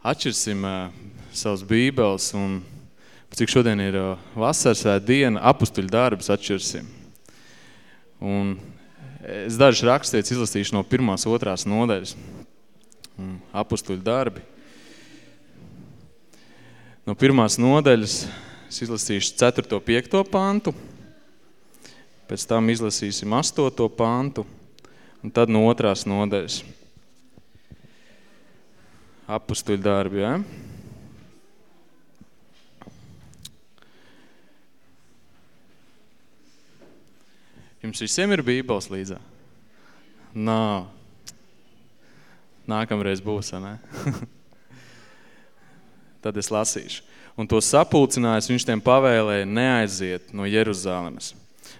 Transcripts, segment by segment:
atšķirsim uh, savus bībeles un cik šodien ir uh, vasaras vai diena, apustuļu darbus atšķirsim. Un es dažas rakstietas izlasīšu no pirmās, otrās nodaļas. Apustuļu darbi. No pirmās nodaļas es izlasīšu 4. 5. pantu, pēc tam izlasīsim 8. pantu, un tad no otrās nodaļas. Apustuļu darbi, ja? Jums visiem ir bībeles līdzā? Nā. Nākamreiz būs, ne? Tad es lasīšu. Un to sapulcinājis, viņš tiem pavēlēja neaiziet no Jeruzālemes,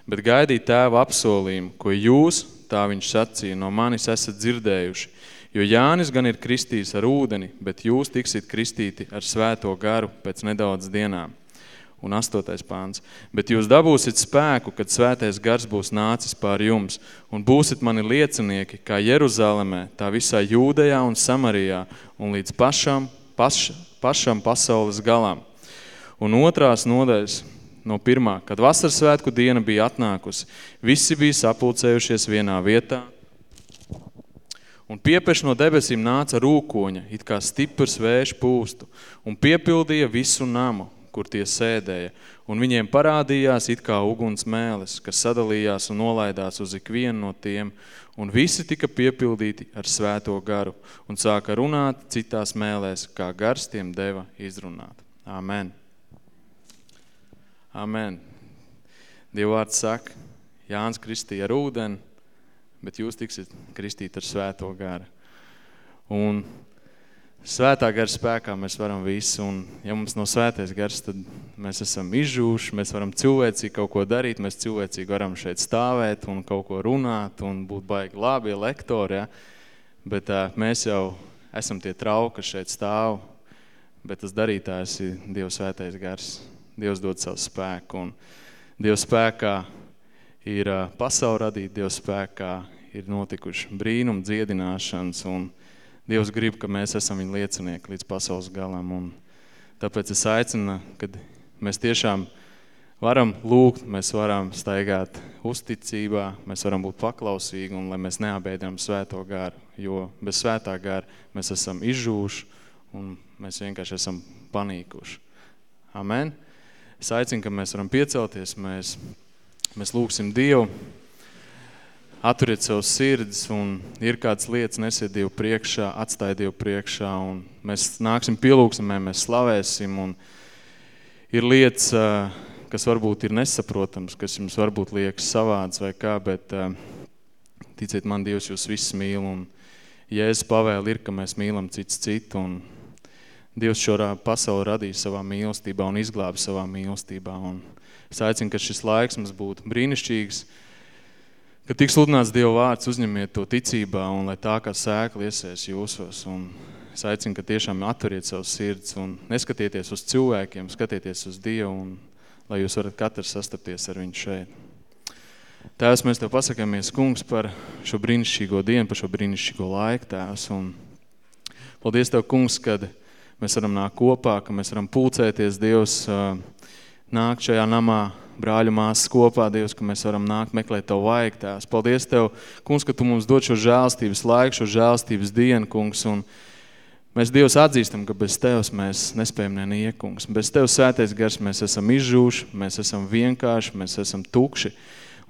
bet gaidīt tēva apsolījumu, ko jūs, tā viņš sacīja, no manis esat dzirdējuši. Jo Jānis gan ir kristījis ar ūdeni, bet jūs tiksit kristīti ar svēto garu pēc nedaudz dienām un astotais pāns. Bet jūs dabūsit spēku, kad svētais gars būs nācis pār jums, un būsit mani liecinieki, kā Jeruzalemē, tā visā Jūdejā un Samarijā, un līdz pašam, paš, pašam pasaules galam. Un otrās nodaļas no pirmā, kad vasaras svētku diena bija atnākusi, visi bija sapulcējušies vienā vietā, Un piepeš no debesīm nāca rūkoņa, it kā stiprs vējš pūstu, un piepildīja visu namu, kur tie sēdēja, un viņiem parādījās it kā uguns mēles, kas sadalījās un nolaidās uz ikvienu no tiem, un visi tika piepildīti ar svēto garu, un sāka runāt citās mēlēs, kā gars tiem deva izrunāt. Amen. Amen. Dievvārds saka, Jānis kristīja ar ūdeni, bet jūs tiksit kristīt ar svēto garu. Un Svētā gara spēkā mēs varam visu, un ja mums nav svētais gars, tad mēs esam izžūši, mēs varam cilvēcīgi kaut ko darīt, mēs cilvēcīgi varam šeit stāvēt un kaut ko runāt un būt baigi labi lektori, ja? bet uh, mēs jau esam tie trauki, kas šeit stāv, bet tas darītājs ir Dievs svētais gars. Dievs dod savu spēku, un Dievs spēkā ir pasauli radīt, Dievs spēkā ir notikuši brīnum dziedināšanas, un Dievs grib, ka mēs esam viņa liecinieki līdz pasaules galam. Un tāpēc es aicinu, kad mēs tiešām varam lūgt, mēs varam staigāt uzticībā, mēs varam būt paklausīgi un lai mēs neabēdam svēto garu, jo bez svētā gara mēs esam izžūši un mēs vienkārši esam panīkuši. Amen. Es aicinu, ka mēs varam piecelties, mēs, mēs lūgsim Dievu, Atturiet savus sirdis un ir kādas lietas, nesiet Dievu priekšā, atstāj Dievu priekšā un mēs nāksim pielūksimē, mēs slavēsim un ir lietas, kas varbūt ir nesaprotams, kas jums varbūt liekas savāds vai kā, bet ticiet man, Dievs jūs visus mīl un Jēzus pavēli ir, ka mēs mīlam cits citu un Dievs šo pasauli radīja savā mīlestībā un izglāba savā mīlestībā un es aicinu, ka šis laiks mums būtu brīnišķīgs, Kad tiks sludināts Dieva vārds, uzņemiet to ticībā un lai tā kā sēkla iesēs jūsos. Un es aicinu, ka tiešām atveriet savus sirds un neskatieties uz cilvēkiem, skatieties uz Dievu un lai jūs varat katrs sastapties ar viņu šeit. Tēvs, mēs Tev pasakāmies, kungs, par šo brīnišķīgo dienu, par šo brīnišķīgo laiku, Tēvs. Un paldies Tev, kungs, kad mēs varam nākt kopā, ka mēs varam pulcēties, Dievs, nākt šajā namā, brāļu māsas kopā, Dievs, ka mēs varam nākt meklēt Tavu vajag, Tēvs. Paldies Tev, kungs, ka Tu mums dod šo žēlstības laiku, šo žēlstības dienu, kungs, un mēs Dievs atzīstam, ka bez Tevs mēs nespējam neniek, kungs. Bez Tev sētais gars mēs esam izžūši, mēs esam vienkārši, mēs esam tukši.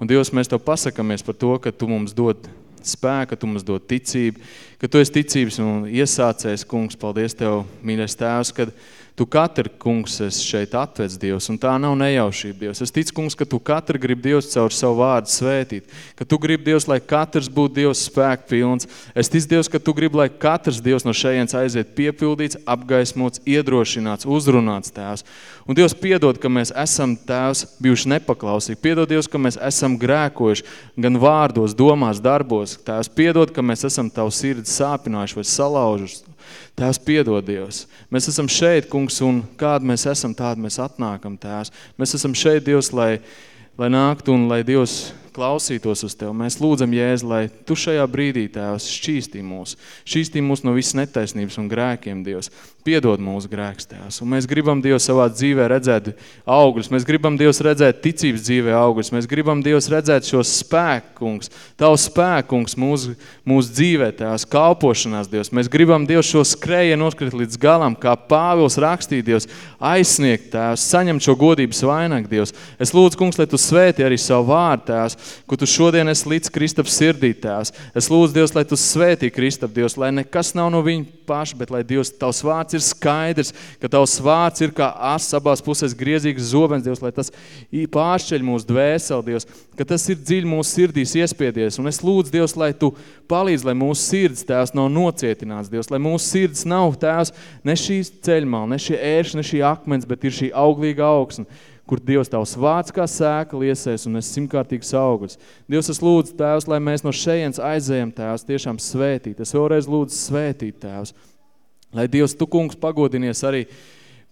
Un Dievs, mēs Tev pasakamies par to, ka Tu mums dod spēka, Tu mums dod ticību, ka Tu esi ticības un iesācējs, kungs. Paldies Tev, mīļais Tēvs, kad Tu katru, kungs, esi šeit atvec Dievs, un tā nav nejaušība, Dievs. Es ticu, kungs, ka Tu katru grib Dievs caur savu vārdu svētīt, ka Tu grib Dievs, lai katrs būtu Dievs spēku pilns. Es ticu, Dievs, ka Tu grib, lai katrs Dievs no šejienes aiziet piepildīts, apgaismots, iedrošināts, uzrunāts Tēvs. Un Dievs piedod, ka mēs esam Tēvs bijuši nepaklausīgi. Piedod, Dievs, ka mēs esam grēkojuši gan vārdos, domās, darbos. Tēvs, piedod, ka mēs esam Tavu sirdi sāpinājuši vai salaužuši Tēvs, piedod Dievs. Mēs esam šeit, kungs, un kādi mēs esam, tādi mēs atnākam, Tēvs. Mēs esam šeit, Dievs, lai, lai nāktu un lai Dievs klausītos uz Tev. Mēs lūdzam, Jēzu, lai Tu šajā brīdī, Tēvs, šķīstī mūs. Šķīstī mūs no visas netaisnības un grēkiem, Dievs. Piedod mūsu grēks, Tēvs. Un mēs gribam, Dievs, savā dzīvē redzēt augļus. Mēs gribam, Dievs, redzēt ticības dzīvē augļus. Mēs gribam, Dievs, redzēt šo spēku, kungs. Tavu spēku, kungs, mūsu, mūsu dzīvē, Tēvs, kalpošanās, Dievs. Mēs gribam, Dievs, šo skrēju noskrit līdz galam, kā Pāvils rakstīja, Dievs, aizsniegt, Tēvs, saņemt šo godības vainagu, Dievs. Es lūdzu, kungs, lai Tu svēti arī savu vārdu, Tēvs, ko Tu šodien esi līdz Kristaps sirdī, Tēvs. Es lūdzu, Dievs, lai Tu svētī Kristap, Dievs, lai nekas nav no viņa paša, bet lai Dievs, Tavs vārds ir skaidrs, ka Tavs vārds ir kā as abās pusēs griezīgs zobens, Dievs, lai tas pāršķeļ mūsu dvēseli, Dievs, ka tas ir dziļi mūsu sirdīs iespiedies. Un es lūdzu, Dievs, lai Tu palīdz, lai mūsu sirds, Tēvs, nav nocietināts, Dievs, lai mūsu sirds nav, Tēvs, ne šīs ceļmāla, ne šie ērši, ne šī akmens, bet ir šī auglīga augsne kur Dievs tavs vārds kā sēka liesēs un es simtkārtīgs augurs. Dievs, es lūdzu, Tēvs, lai mēs no šejienes aizējam, Tēvs, tiešām svētīt. Es vēlreiz lūdzu svētīt, Tēvs. Lai Dievs, Tu, kungs, pagodinies arī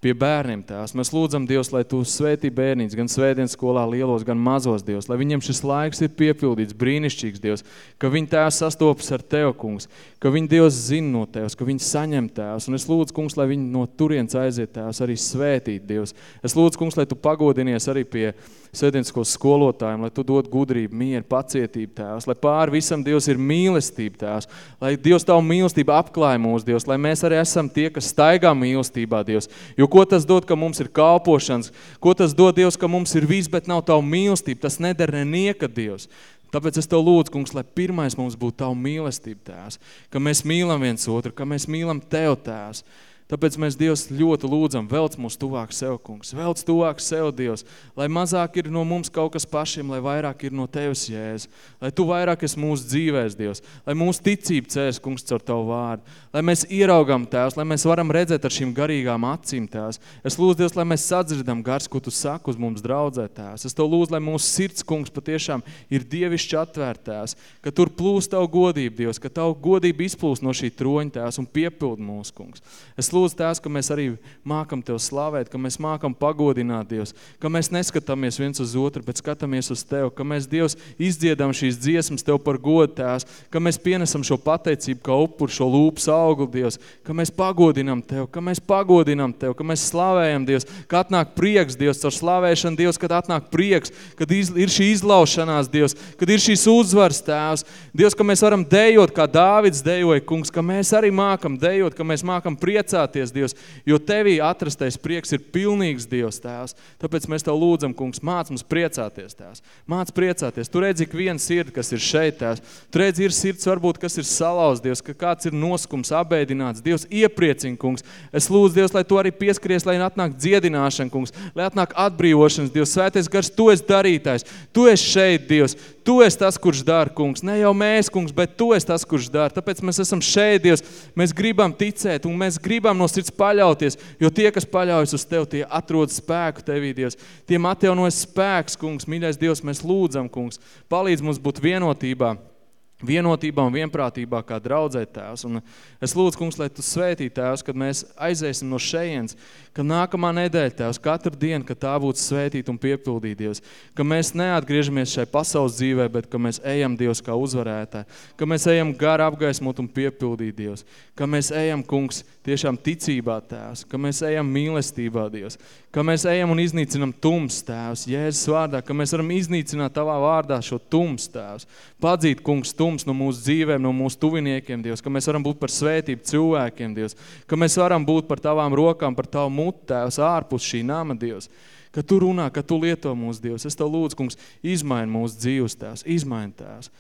pie bērniem tās. Mēs lūdzam, Dievs, lai Tu svētī bērnīts, gan svētdienas skolā lielos, gan mazos, Dievs, lai viņiem šis laiks ir piepildīts, brīnišķīgs, Dievs, ka viņi tēvs sastopas ar Tev, kungs, ka viņi Dievs zina no Tevs, ka viņi saņem Tēvs, un es lūdzu, kungs, lai viņi no turienes aiziet Tēvs, arī svētīt, Dievs. Es lūdzu, kungs, lai Tu pagodinies arī pie svētdienskos skolotājiem, lai Tu dod gudrību, mieru, pacietību, Tēvs, lai pāri visam Dievs ir mīlestība, Tēvs, lai Dievs Tavu mīlestību apklāja mūs, Dievs, lai mēs arī esam tie, kas staigā mīlestībā, Dievs, jo ko tas dod, ka mums ir kalpošanas, ko tas dod, Dievs, ka mums ir viss, bet nav Tavu mīlestība, tas nedara nenieka, Dievs. Tāpēc es Tev lūdzu, kungs, lai pirmais mums būtu Tavu mīlestība, Tēvs, ka mēs mīlam viens otru, ka mēs mīlam Tev, Tēvs, Tāpēc mēs Dievs ļoti lūdzam, velc mūs tuvāk sev, kungs, velc tuvāk sev, Dievs, lai mazāk ir no mums kaut kas pašiem, lai vairāk ir no Tevis, Jēzus, lai Tu vairāk esi mūsu dzīvēs, Dievs, lai mūsu ticība cēs, kungs, caur Tavu vārdu, lai mēs ieraugam Tēvs, lai mēs varam redzēt ar šīm garīgām acīm, Tēvs. Es lūdzu, Dievs, lai mēs sadzirdam gars, ko Tu saki uz mums draudzē, Tēvs. Es Tev lūdzu, lai mūsu sirds, kungs, patiešām ir dievišķi atvērtās, ka tur plūst Tavu godību, Dievs, ka Tavu godību izplūst no šī troņa, Tēvs, un piepild mūsu, kungs. Es lūdzu, Tēvs, ka mēs arī mākam Tev slavēt, ka mēs mākam pagodināt, Dievs, ka mēs neskatāmies viens uz otru, bet skatāmies uz Tev, ka mēs, Dievs, izdziedam šīs dziesmas Tev par godu, Tēvs, ka mēs pienesam šo pateicību kā upuru, šo lūpas auglu, Dievs, ka mēs pagodinam Tev, ka mēs pagodinam Tev, ka mēs slavējam, Dievs, ka atnāk prieks, Dievs, caur slavēšanu, Dievs, kad atnāk prieks, kad iz, ir šī izlaušanās, Dievs, kad ir šīs uzvars, Tēvs, Dievs, ka mēs varam dejot, kā Dāvids dejoja, kungs, ka mēs arī mākam dejot, ka mēs mākam priecāties, Dievs, jo Tevī atrastais prieks ir pilnīgs Dievs, Tēvs. Tāpēc mēs Tev lūdzam, kungs, māc mums priecāties, Tēvs. Māc priecāties. Tu redzi ik vienu sirdi, kas ir šeit, Tēvs. Tu redzi ir sirds varbūt, kas ir salauz, Dievs, ka kāds ir noskums, abēdināts. Dievs, iepriecina, kungs. Es lūdzu, Dievs, lai Tu arī pieskaries, lai atnāk dziedināšana, kungs, lai atnāk atbrīvošanas, Dievs, svētais gars, Tu esi darītājs. Tu esi šeit, Dievs. Tu esi tas, kurš dara, kungs. Ne jau mēs, kungs, bet Tu esi tas, kurš dara. Tāpēc mēs esam šeit, Dievs. Mēs gribam ticēt un mēs gribam no sirds paļauties, jo tie, kas paļaujas uz Tev, tie atrod spēku Tevī, Dievs. Tiem atjaunojas spēks, kungs. Mīļais Dievs, mēs lūdzam, kungs. Palīdz mums būt vienotībā vienotībā un vienprātībā kā draudzē tēvs. Un es lūdzu, kungs, lai tu svētī tēvs, kad mēs aiziesim no šejienes, ka nākamā nedēļa tēvs, katru dienu, ka tā būtu svētīt un piepildīt Dievs, ka mēs neatgriežamies šai pasaules dzīvē, bet ka mēs ejam Dievs kā uzvarētāji, ka mēs ejam gar apgaismot un piepildīt Dievs, ka mēs ejam, kungs, tiešām ticībā tēvs, ka mēs ejam mīlestībā Dievs, ka mēs ejam un iznīcinam tums tēvs, Jēzus vārdā, ka mēs varam iznīcināt tavā vārdā šo tums tēvs, padzīt, kungs, tums no mūsu dzīvēm, no mūsu tuviniekiem, Dievs, ka mēs varam būt par svētību cilvēkiem, Dievs, ka mēs varam būt par tavām rokām, par tavu mutu, Tēvs, ārpus šī nama, Dievs, ka tu runā, ka tu lieto mūsu Dievs. Es tev lūdzu, kungs, izmaini mūsu dzīves, Tēvs, izmaini Tēvs,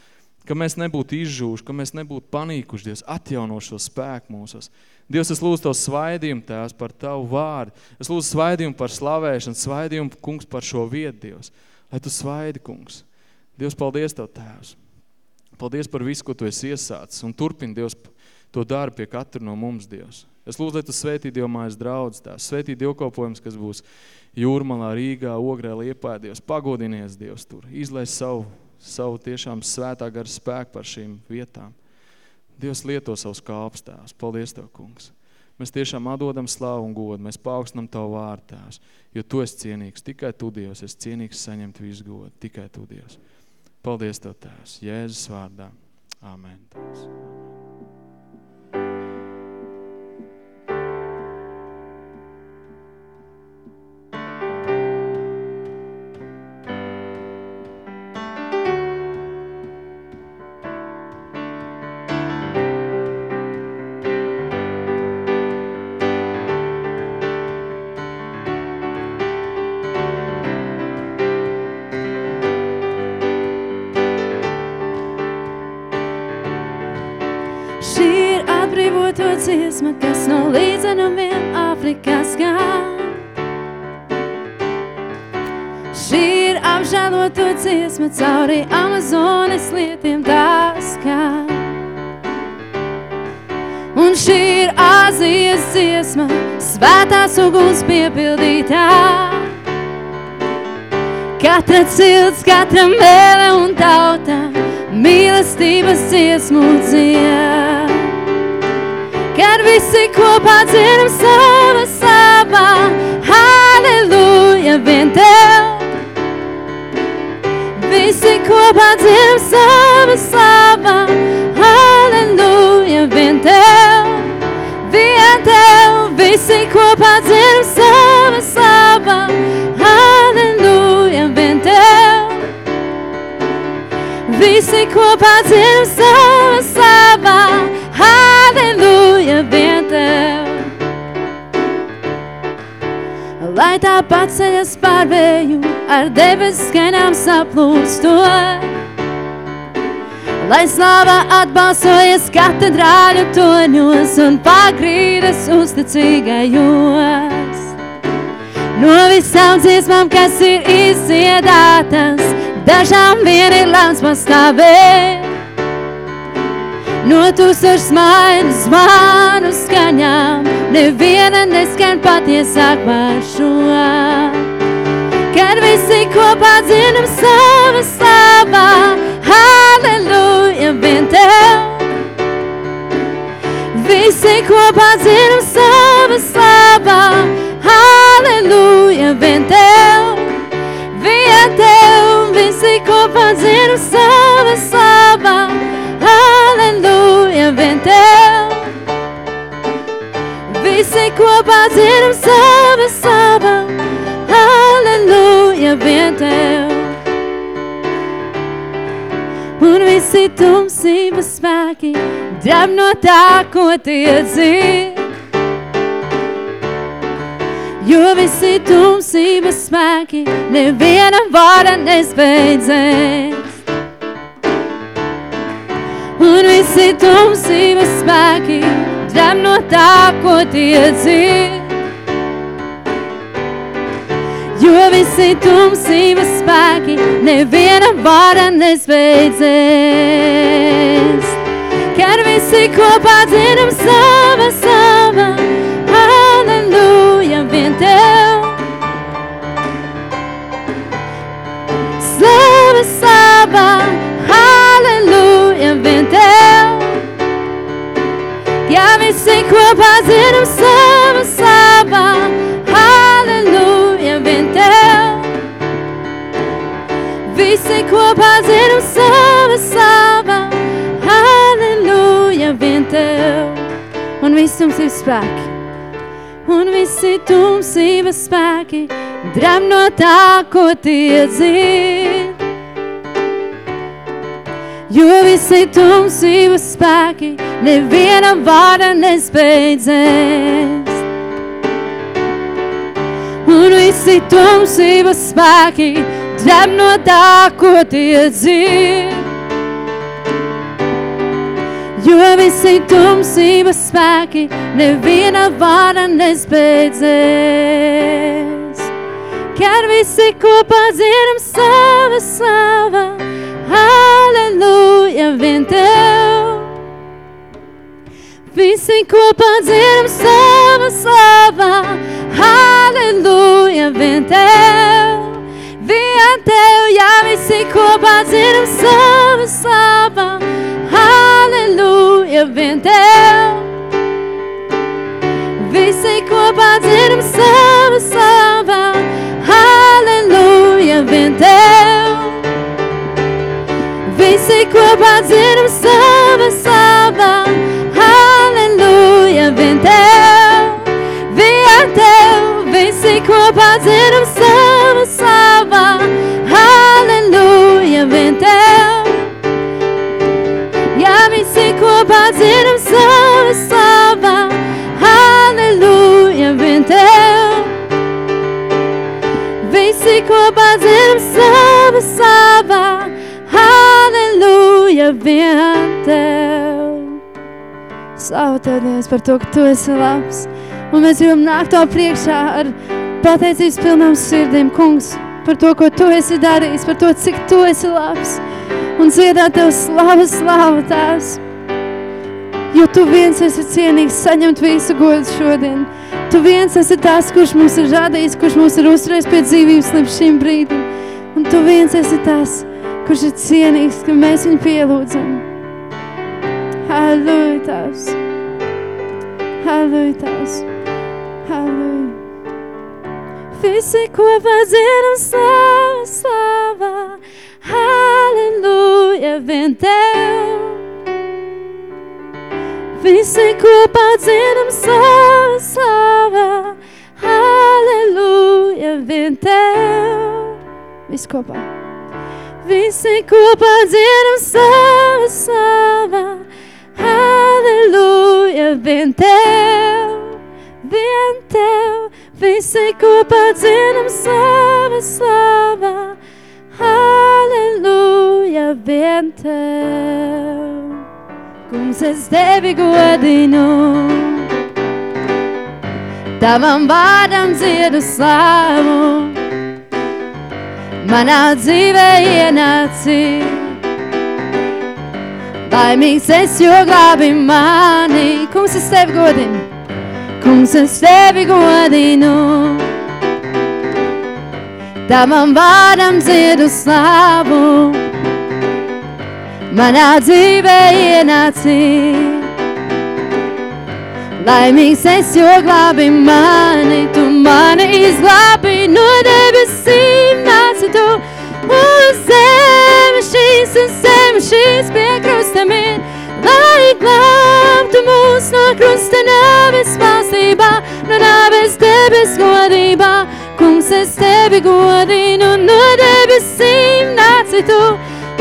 ka mēs nebūtu izžūši, ka mēs nebūtu panīkuši, Dievs, atjauno šo spēku mūsos. Dievs, es lūdzu Tev svaidījumu, Tēvs, par Tavu vārdu. Es lūdzu svaidījumu par slavēšanu, svaidījumu, kungs, par šo vietu, Dievs. Lai Tu svaidi, kungs. Dievs, paldies Tev, Tēvs. Paldies par visu, ko Tu esi iesācis, un turpini, Dievs, to darbu pie katru no mums, Dievs. Es lūdzu, lai Tu svētī Dievmājas draudz tās, svētī Dievkalpojums, kas būs Jūrmalā, Rīgā, Ogrē, Liepā, Dievs. Pagodinies, Dievs, tur. Izlaiž savu, savu tiešām svētā gara spēku par šīm vietām. Dievs lieto savus kalpus tās. Paldies Tev, kungs. Mēs tiešām atdodam slavu un godu. Mēs paaugstinam Tavu vārdu tās, jo Tu esi cienīgs. Tikai Tu, Dievs, esi cienīgs saņemt visu godu. Tikai Tu, Dievs. Paldies Tev, Tēvs, Jēzus vārdā. Āmen. Tēvs. Skan. Šī ir apžēloto dziesma, cauri Amazonas lietiem tā skan. Un šī ir Āzijas dziesma, svētās uguns piepildītā. Katra cilts, katra mēle un tauta, mīlestības dziesmu dzied. Kad visi kopā dziedam sava savā, halleluja, vien Tev. Visi kopā dziedam sava savā, halleluja, vien Tev. Vien Tev, visi kopā dziedam sava savā, halleluja, vien Tev. Visi kopā dziedam sava savā, halleluja, Lai tā paceļas pār vēju, ar debes skaņām saplūstot. Lai slāva atbalsojas katedrāļu toņos un pagrīdas uzticīgajos. No visām dziesmām, kas ir izdziedātas, dažām vien ir lemts pastāvēt. No tūkstoš smaiņu zvanu skaņām, neviena neskan patiesāk par šo. Kad visi kopā dziedam sava savā, halleluja, vien Tev. Visi kopā dziedam sava savā, halleluja, vien Tev. Dziedam sava savā, halleluja, vien Tev. Un visi tumsības spēki drab no tā, ko tie dzird. Jo visi tumsības spēki neviena vara nespēj Un visi tumsības spēki drab no tā, ko tie dzird. Jo visi tumsības spēki neviena vara nespēj Kad visi kopā dziedam sava, sava, halleluja, vien Tev. Slava sava, halleluja, vien Tev. Ja visi kopā dziedam Viss tumsības spēki, un visi tumsības spēki, drab no tā, ko tie dzird. Jo visi tumsības spēki neviena vārda nespēj dzēst. Un visi tumsības spēki drab no tā, ko tie dzird. Jo visi tumsības spēki neviena vārda nespēj dzēst. Kad visi kopā dziedam sava, sava, halleluja, vien Tev. Visi kopā dziedam sava, sava, halleluja, vien Tev. Vien Tev, jā, visi kopā dziedam sava, sava, halleluja, vien Tev ja vien Tev. Visi kopā dzirdam savu slavā, halleluja, vien Tev. Visi kopā dzirdam savu slavā, halleluja, vien Tev. Vien Tev, visi kopā dzirdam Slavu Tev, Dievs, par to, ka Tu esi labs. Un mēs gribam nākt to priekšā ar pateicības pilnām sirdīm, kungs, par to, ko Tu esi darījis, par to, cik Tu esi labs. Un dziedāt Tev slavu, slavu, Tēvs. Jo Tu viens esi cienīgs saņemt visu godu šodien. Tu viens esi tas, kurš mums ir radījis, kurš mums ir uzturējis pie dzīvības līdz šim brīdim. Un Tu viens esi tas, kurš ir cienīgs, ka mēs viņu pielūdzam. Halleluja, Tavs. Halleluja, Tavs. Halleluja. Visi kopā dziedam slavu, slavu. Halleluja, vien Tev. Visi kopā dziedam slavu, slavu. Halleluja, vien Tev. Visi kopā. Visi kopā dziedam slavu, slavu. Halleluja, vien Tev, vien Tev. Visi kopā dziedam slavu, slavu. Halleluja, vien Tev. Kungs, es Tevi godinu. Tavam vārdam dziedu slavu. Manā dzīvē ienāci. Laimīgs es, jo glābi mani. Kungs, es Tevi godinu. Kungs, es Tevi godinu. Tavam vārdam dziedu slavu. Manā dzīvē ienāci. Laimīgs es, jo glābi mani, tu mani izglābi no debesīm, nāci tu uz zemi šīs un zemi šīs pie krustam ir, lai glābtu mūs no krusta nāves valstībā, no nāves debes godībā. Kungs, es tevi godinu, no debesīm. Nāci tu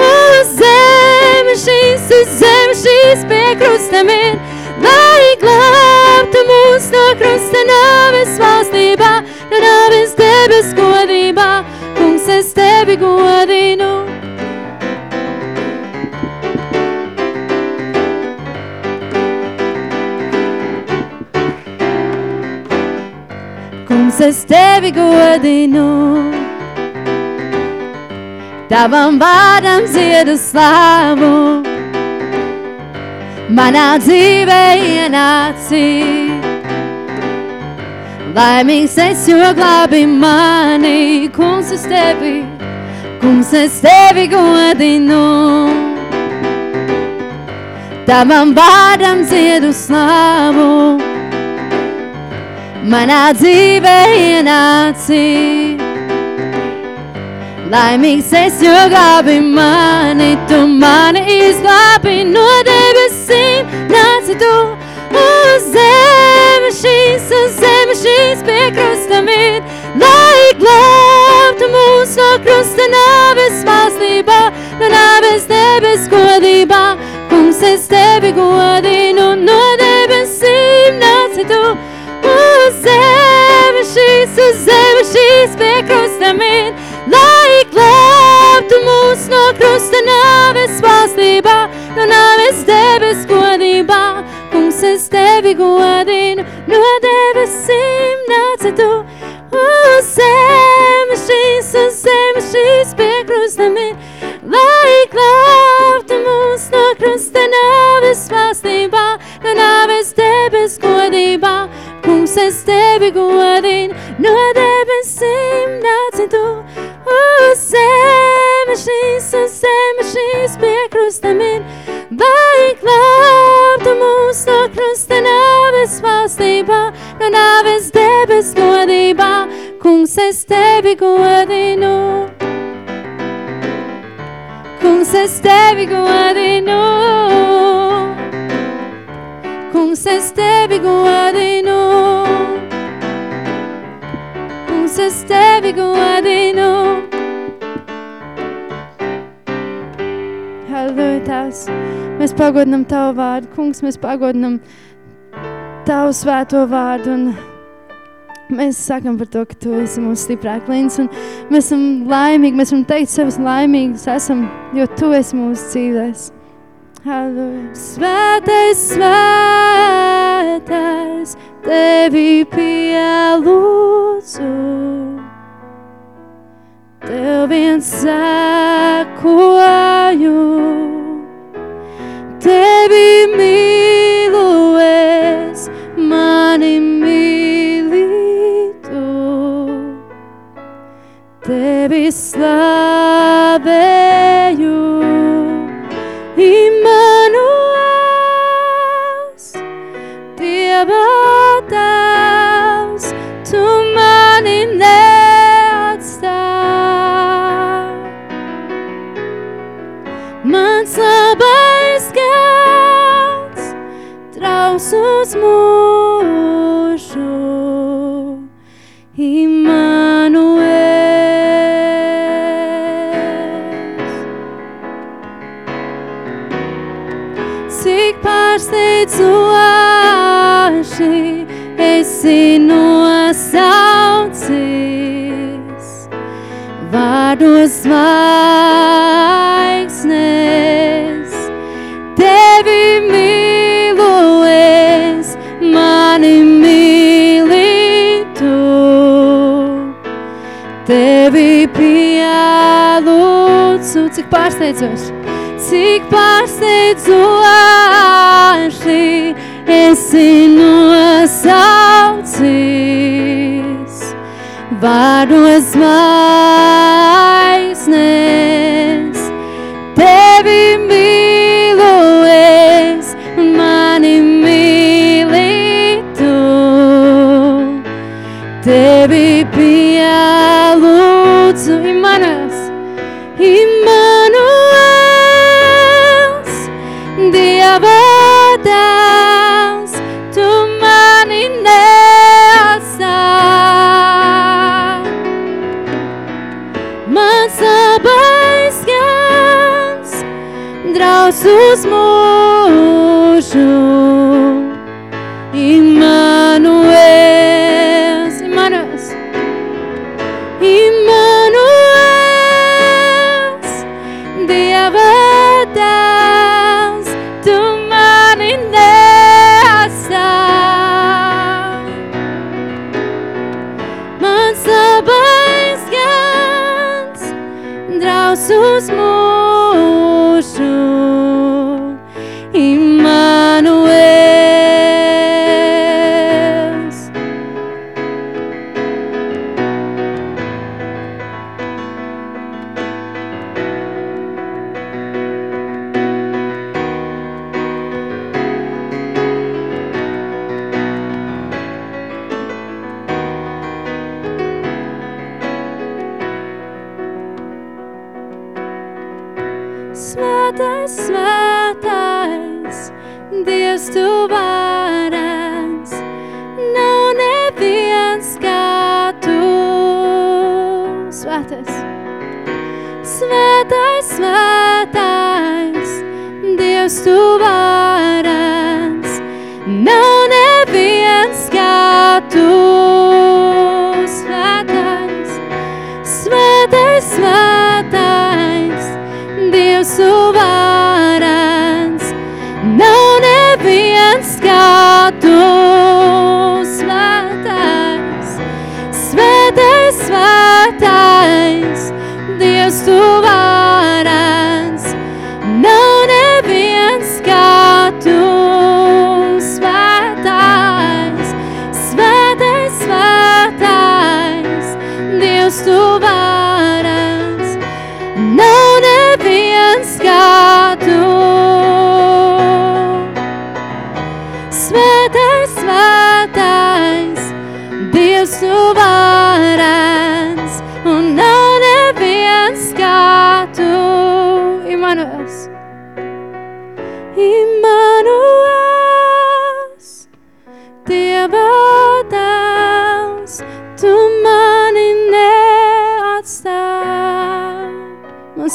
uz zemi šīs, uz zemi šīs pie krustam ir, lai glābtu mūs no krusta nāves valstībā, no nāves debes godībā. Kungs, es tevi godinu. Kungs, es tevi godinu. Tavam vārdam ziedu slāvu manā dzīvē ienāci. Laimīgs es, jo glābi mani, kungs es tevi, kungs es tevi godinu. Tavam vārdam dziedu slavu, manā dzīvē ienāci. Laimīgs es, jo glābi mani, tu mani izglābi no debesīm, nāci tu uz zemi šīs, uz zemi šīs pie krustam ir, lai glābtu mūs no krusta nāves valstībā, no nāves debes godībā. Kungs, es tevi godinu, no debesīm nāci tu uz zemi šīs, uz zemi šīs pie krustam ir, lai glābtu mūs no krusta nāves no nāves debes godībā. Kungs, es tevi godinu, no debesīm nāca tu uz zemi šīs, uz zemi šīs pie krusta ir, lai glābtu mūs no krusta nāves valstībā, no nāves debes godībā. Kungs, es tevi godinu, no debesīm nāci tu uz zemi šīs, uz zemi šīs pie krustam ir, lai glābtu mūs no krusta nāves valstībā, no nāves debes godībā. Kungs, es tevi godinu. Kungs, es tevi godinu. Kungs, es tevi godinu. Kungs, es tevi godinu. Halleluja, Tēvs. Mēs pagodinam Tavu vārdu, kungs, mēs pagodinam Tavu svēto vārdu un mēs sakam par to, ka Tu esi mūsu stiprāk līdz un mēs esam laimīgi, mēs varam teikt sevis laimīgus esam, jo Tu esi mūsu dzīvēs. Halleluja. Svētais, svētais, Tevi pielūdzu. Tev viens sekoju, Tevi mīlu es, mani mīli Tu. Tevi slavēju, Immanuels, Dievs. ieviestu varens, nav neviens kā tu. Svētais, svētais, svētais, Dievs tu varens. su va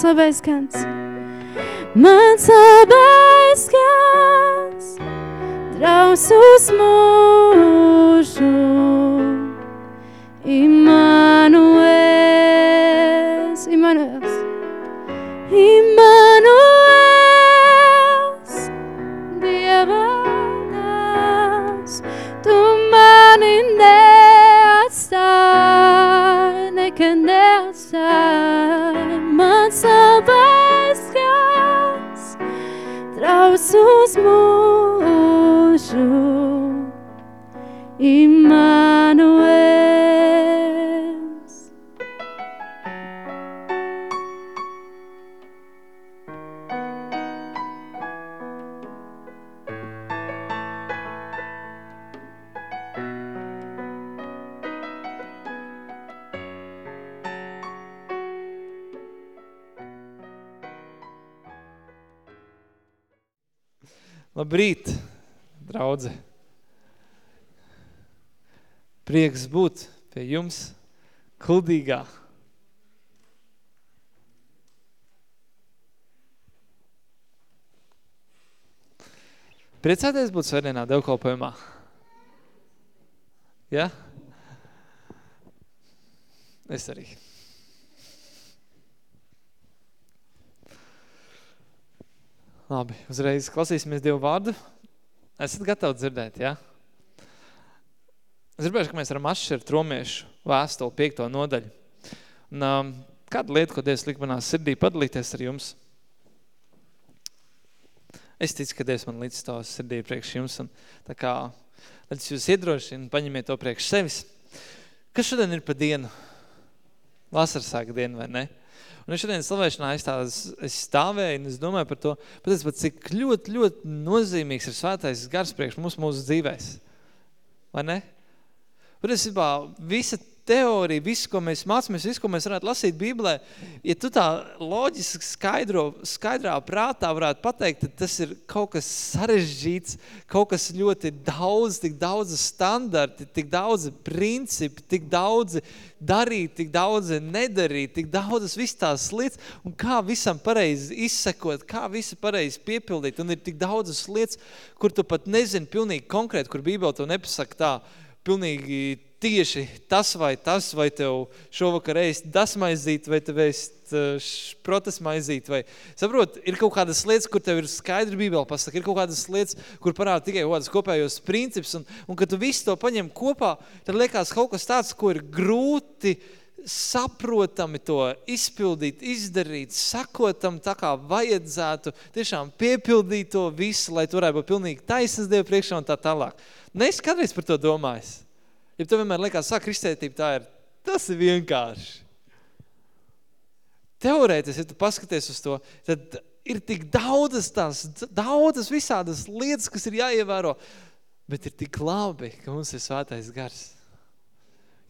savais skans, man savais skans, draus uz mūžu, Immanuels, Immanuels, Immanuels. tavs uz mūžu, imanu Labrīt, draudze. Prieks būt pie jums kuldīgā. Priecāties būt svētdienā devkolpojumā? Ja? Es arī. Labi, uzreiz klausīsimies Dievu vārdu. Esat gatavi dzirdēt, ja? Es gribēšu, ka mēs varam atšķirt romiešu vēstuli piekto nodaļu. Un, um, kāda lieta, ko Dievs lika manā sirdī padalīties ar jums? Es ticu, ka Dievs man līdz stāvs sirdī priekš jums. Un tā kā, tad es jūs iedrošinu, paņemiet to priekš sevis. Kas šodien ir pa dienu? Vasarsāka diena, vai ne? Un es šodien slavēšanā es, tās, es stāvēju un es domāju par to, pateic, pat cik ļoti, ļoti nozīmīgs ir svētais gars priekš mums mūsu dzīvēs. Vai ne? Patiesībā visa teorija, visu, ko mēs mācāmies, visu, ko mēs varētu lasīt Bībelē, ja tu tā loģiski skaidro, skaidrā prātā varētu pateikt, tad tas ir kaut kas sarežģīts, kaut kas ļoti daudz, tik daudz standarti, tik daudz principi, tik daudz darīt, tik daudz nedarīt, tik daudzas viss tās lietas, un kā visam pareizi izsekot, kā visu pareizi piepildīt, un ir tik daudzas lietas, kur tu pat nezini pilnīgi konkrēti, kur Bībele to nepasaka tā, pilnīgi tieši tas vai tas, vai tev šovakar ēst das maizīt, vai tev ēst šprotas maizīt, vai, saprot, ir kaut kādas lietas, kur tev ir skaidri bībeli pasaka, ir kaut kādas lietas, kur parāda tikai kādas kopējos principus, un, un kad tu visu to paņem kopā, tad liekas kaut kas tāds, ko ir grūti saprotami to izpildīt, izdarīt, sakotam tā kā vajadzētu, tiešām piepildīt to visu, lai tu varētu būt pilnīgi taisnas Dievu priekšā un tā tālāk. Nes kādreiz par to domājis? Ja tev vienmēr liekas, sāk kristētība tā ir, tas ir vienkārši. Teorētis, ja tu paskaties uz to, tad ir tik daudzas tās, daudzas visādas lietas, kas ir jāievēro, bet ir tik labi, ka mums ir svētais gars.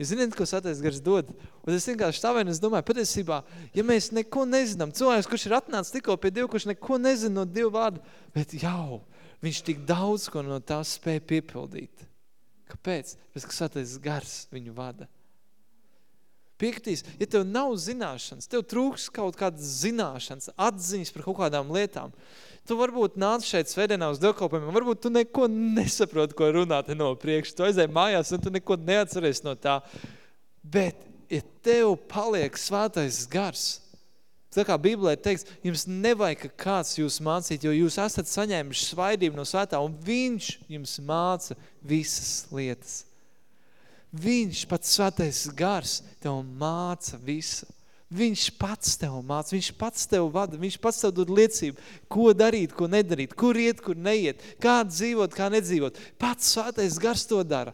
Jūs zināt, ko svētais gars dod? Un es vienkārši stāvēju un es domāju, patiesībā, ja mēs neko nezinām, cilvēks, kurš ir atnācis tikko pie Dievu, kurš neko nezina no Dievu vārdu, bet jau, viņš tik daudz ko no tās spēja piepildīt. Kāpēc? Pēc, ka svētais gars viņu vada. Piektīs, ja tev nav zināšanas, tev trūks kaut kādas zināšanas, atziņas par kaut kādām lietām, tu varbūt nāc šeit svētdienā uz dievkalpojumiem, varbūt tu neko nesaproti, ko runāt no priekš, tu aizēji mājās un tu neko neatceries no tā, bet, ja tev paliek svētais gars, Tā kā Bībelē teiks, jums nevajag, ka kāds jūs mācīt, jo jūs esat saņēmuši svaidību no svētā, un viņš jums māca visas lietas. Viņš pats svētais gars tev māca visu. Viņš pats tev māca, viņš pats tev vada, viņš pats tev dod liecību, ko darīt, ko nedarīt, kur iet, kur neiet, kā dzīvot, kā nedzīvot. Pats svētais gars to dara.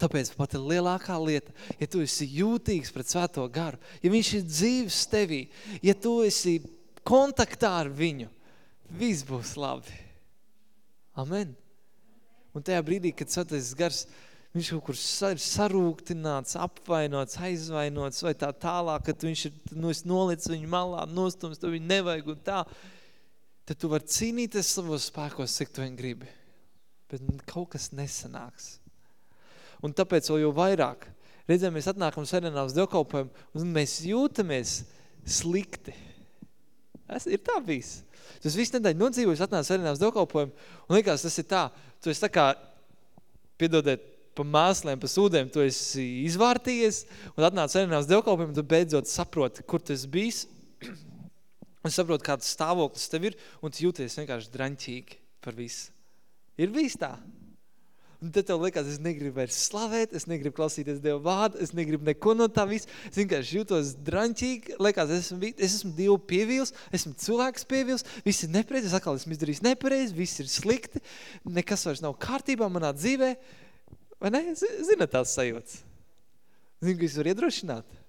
Tāpēc pat ir lielākā lieta, ja tu esi jūtīgs pret svēto garu, ja viņš ir dzīves tevī, ja tu esi kontaktā ar viņu, viss būs labi. Amen. Un tajā brīdī, kad svētais gars, viņš kaut kur ir sarūktināts, apvainots, aizvainots vai tā tālāk, kad viņš ir nu, nolicis viņu malā, nostums, tev viņu nevajag un tā, tad tu vari cīnīties savos spēkos, cik tu viņu gribi. Bet kaut kas nesanāks un tāpēc vēl jau vairāk. Redzēm, mēs atnākam sēdienā uz dievkalpojumu un mēs jūtamies slikti. Es, ir tā bijis. Tas viss nedēļ nodzīvojis, atnāc sēdienā uz dievkalpojumu un likās, tas ir tā, tu esi tā kā, piedodiet, pa mēsliem, pa sūdēm, tu esi izvārtījies un atnāc sēdienā uz dievkalpojumu, tu beidzot saproti, kur tu esi bijis un saproti, kāds stāvoklis tev ir un tu jūties vienkārši draņķīgi par visu. Ir bijis tā. Un tad tev liekas, es negribu vairs slavēt, es negribu klausīties Dievu vārdu, es negribu neko no tā visu. Es vienkārši jūtos draņķīgi, liekas, es esmu, es esmu Dievu pievils, esmu cilvēks pievils, viss ir nepareizi, es atkal esmu izdarījis nepareizi, viss ir slikti, nekas vairs nav kārtībā manā dzīvē. Vai ne? Zina tās sajūtas. Zinu, ka jūs var iedrošināt.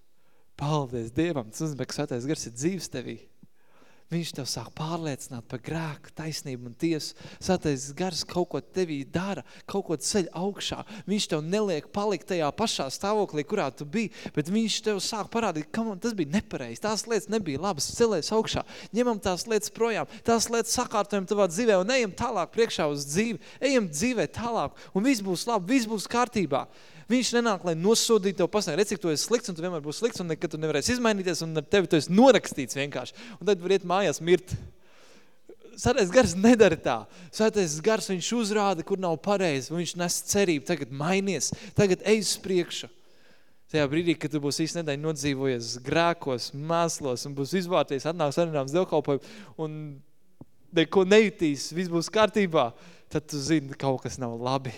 Paldies Dievam, tas nozīmē, ka svētais gars ir dzīves tevī. Viņš tev sāk pārliecināt par grēku, taisnību un tiesu. Svētais gars kaut ko tevī dara, kaut ko ceļ augšā. Viņš tev neliek palikt tajā pašā stāvoklī, kurā tu biji, bet viņš tev sāk parādīt, ka tas bija nepareizi, tās lietas nebija labas, celēs augšā. Ņemam tās lietas projām, tās lietas sakārtojam tavā dzīvē un ejam tālāk priekšā uz dzīvi, ejam dzīvē tālāk un viss būs labi, viss būs kārtībā. Viņš nenāk, lai nosodītu tev pasniegt, redz, cik tu esi slikts, un tu vienmēr būsi slikts, un nekad tu nevarēsi izmainīties, un ar tevi tu esi norakstīts vienkārši. Un tad var iet mājās mirt. Svētais gars nedara tā. Svētais gars viņš uzrāda, kur nav pareizi, viņš nes cerību, tagad mainies, tagad ej uz priekšu. Tajā brīdī, kad tu būsi īsti nedēļ nodzīvojies grēkos, mēslos, un būs izvārties, atnāks arināms dievkalpojumu, un neko nejutīs, viss būs kārtībā, tad tu zini, kaut kas nav labi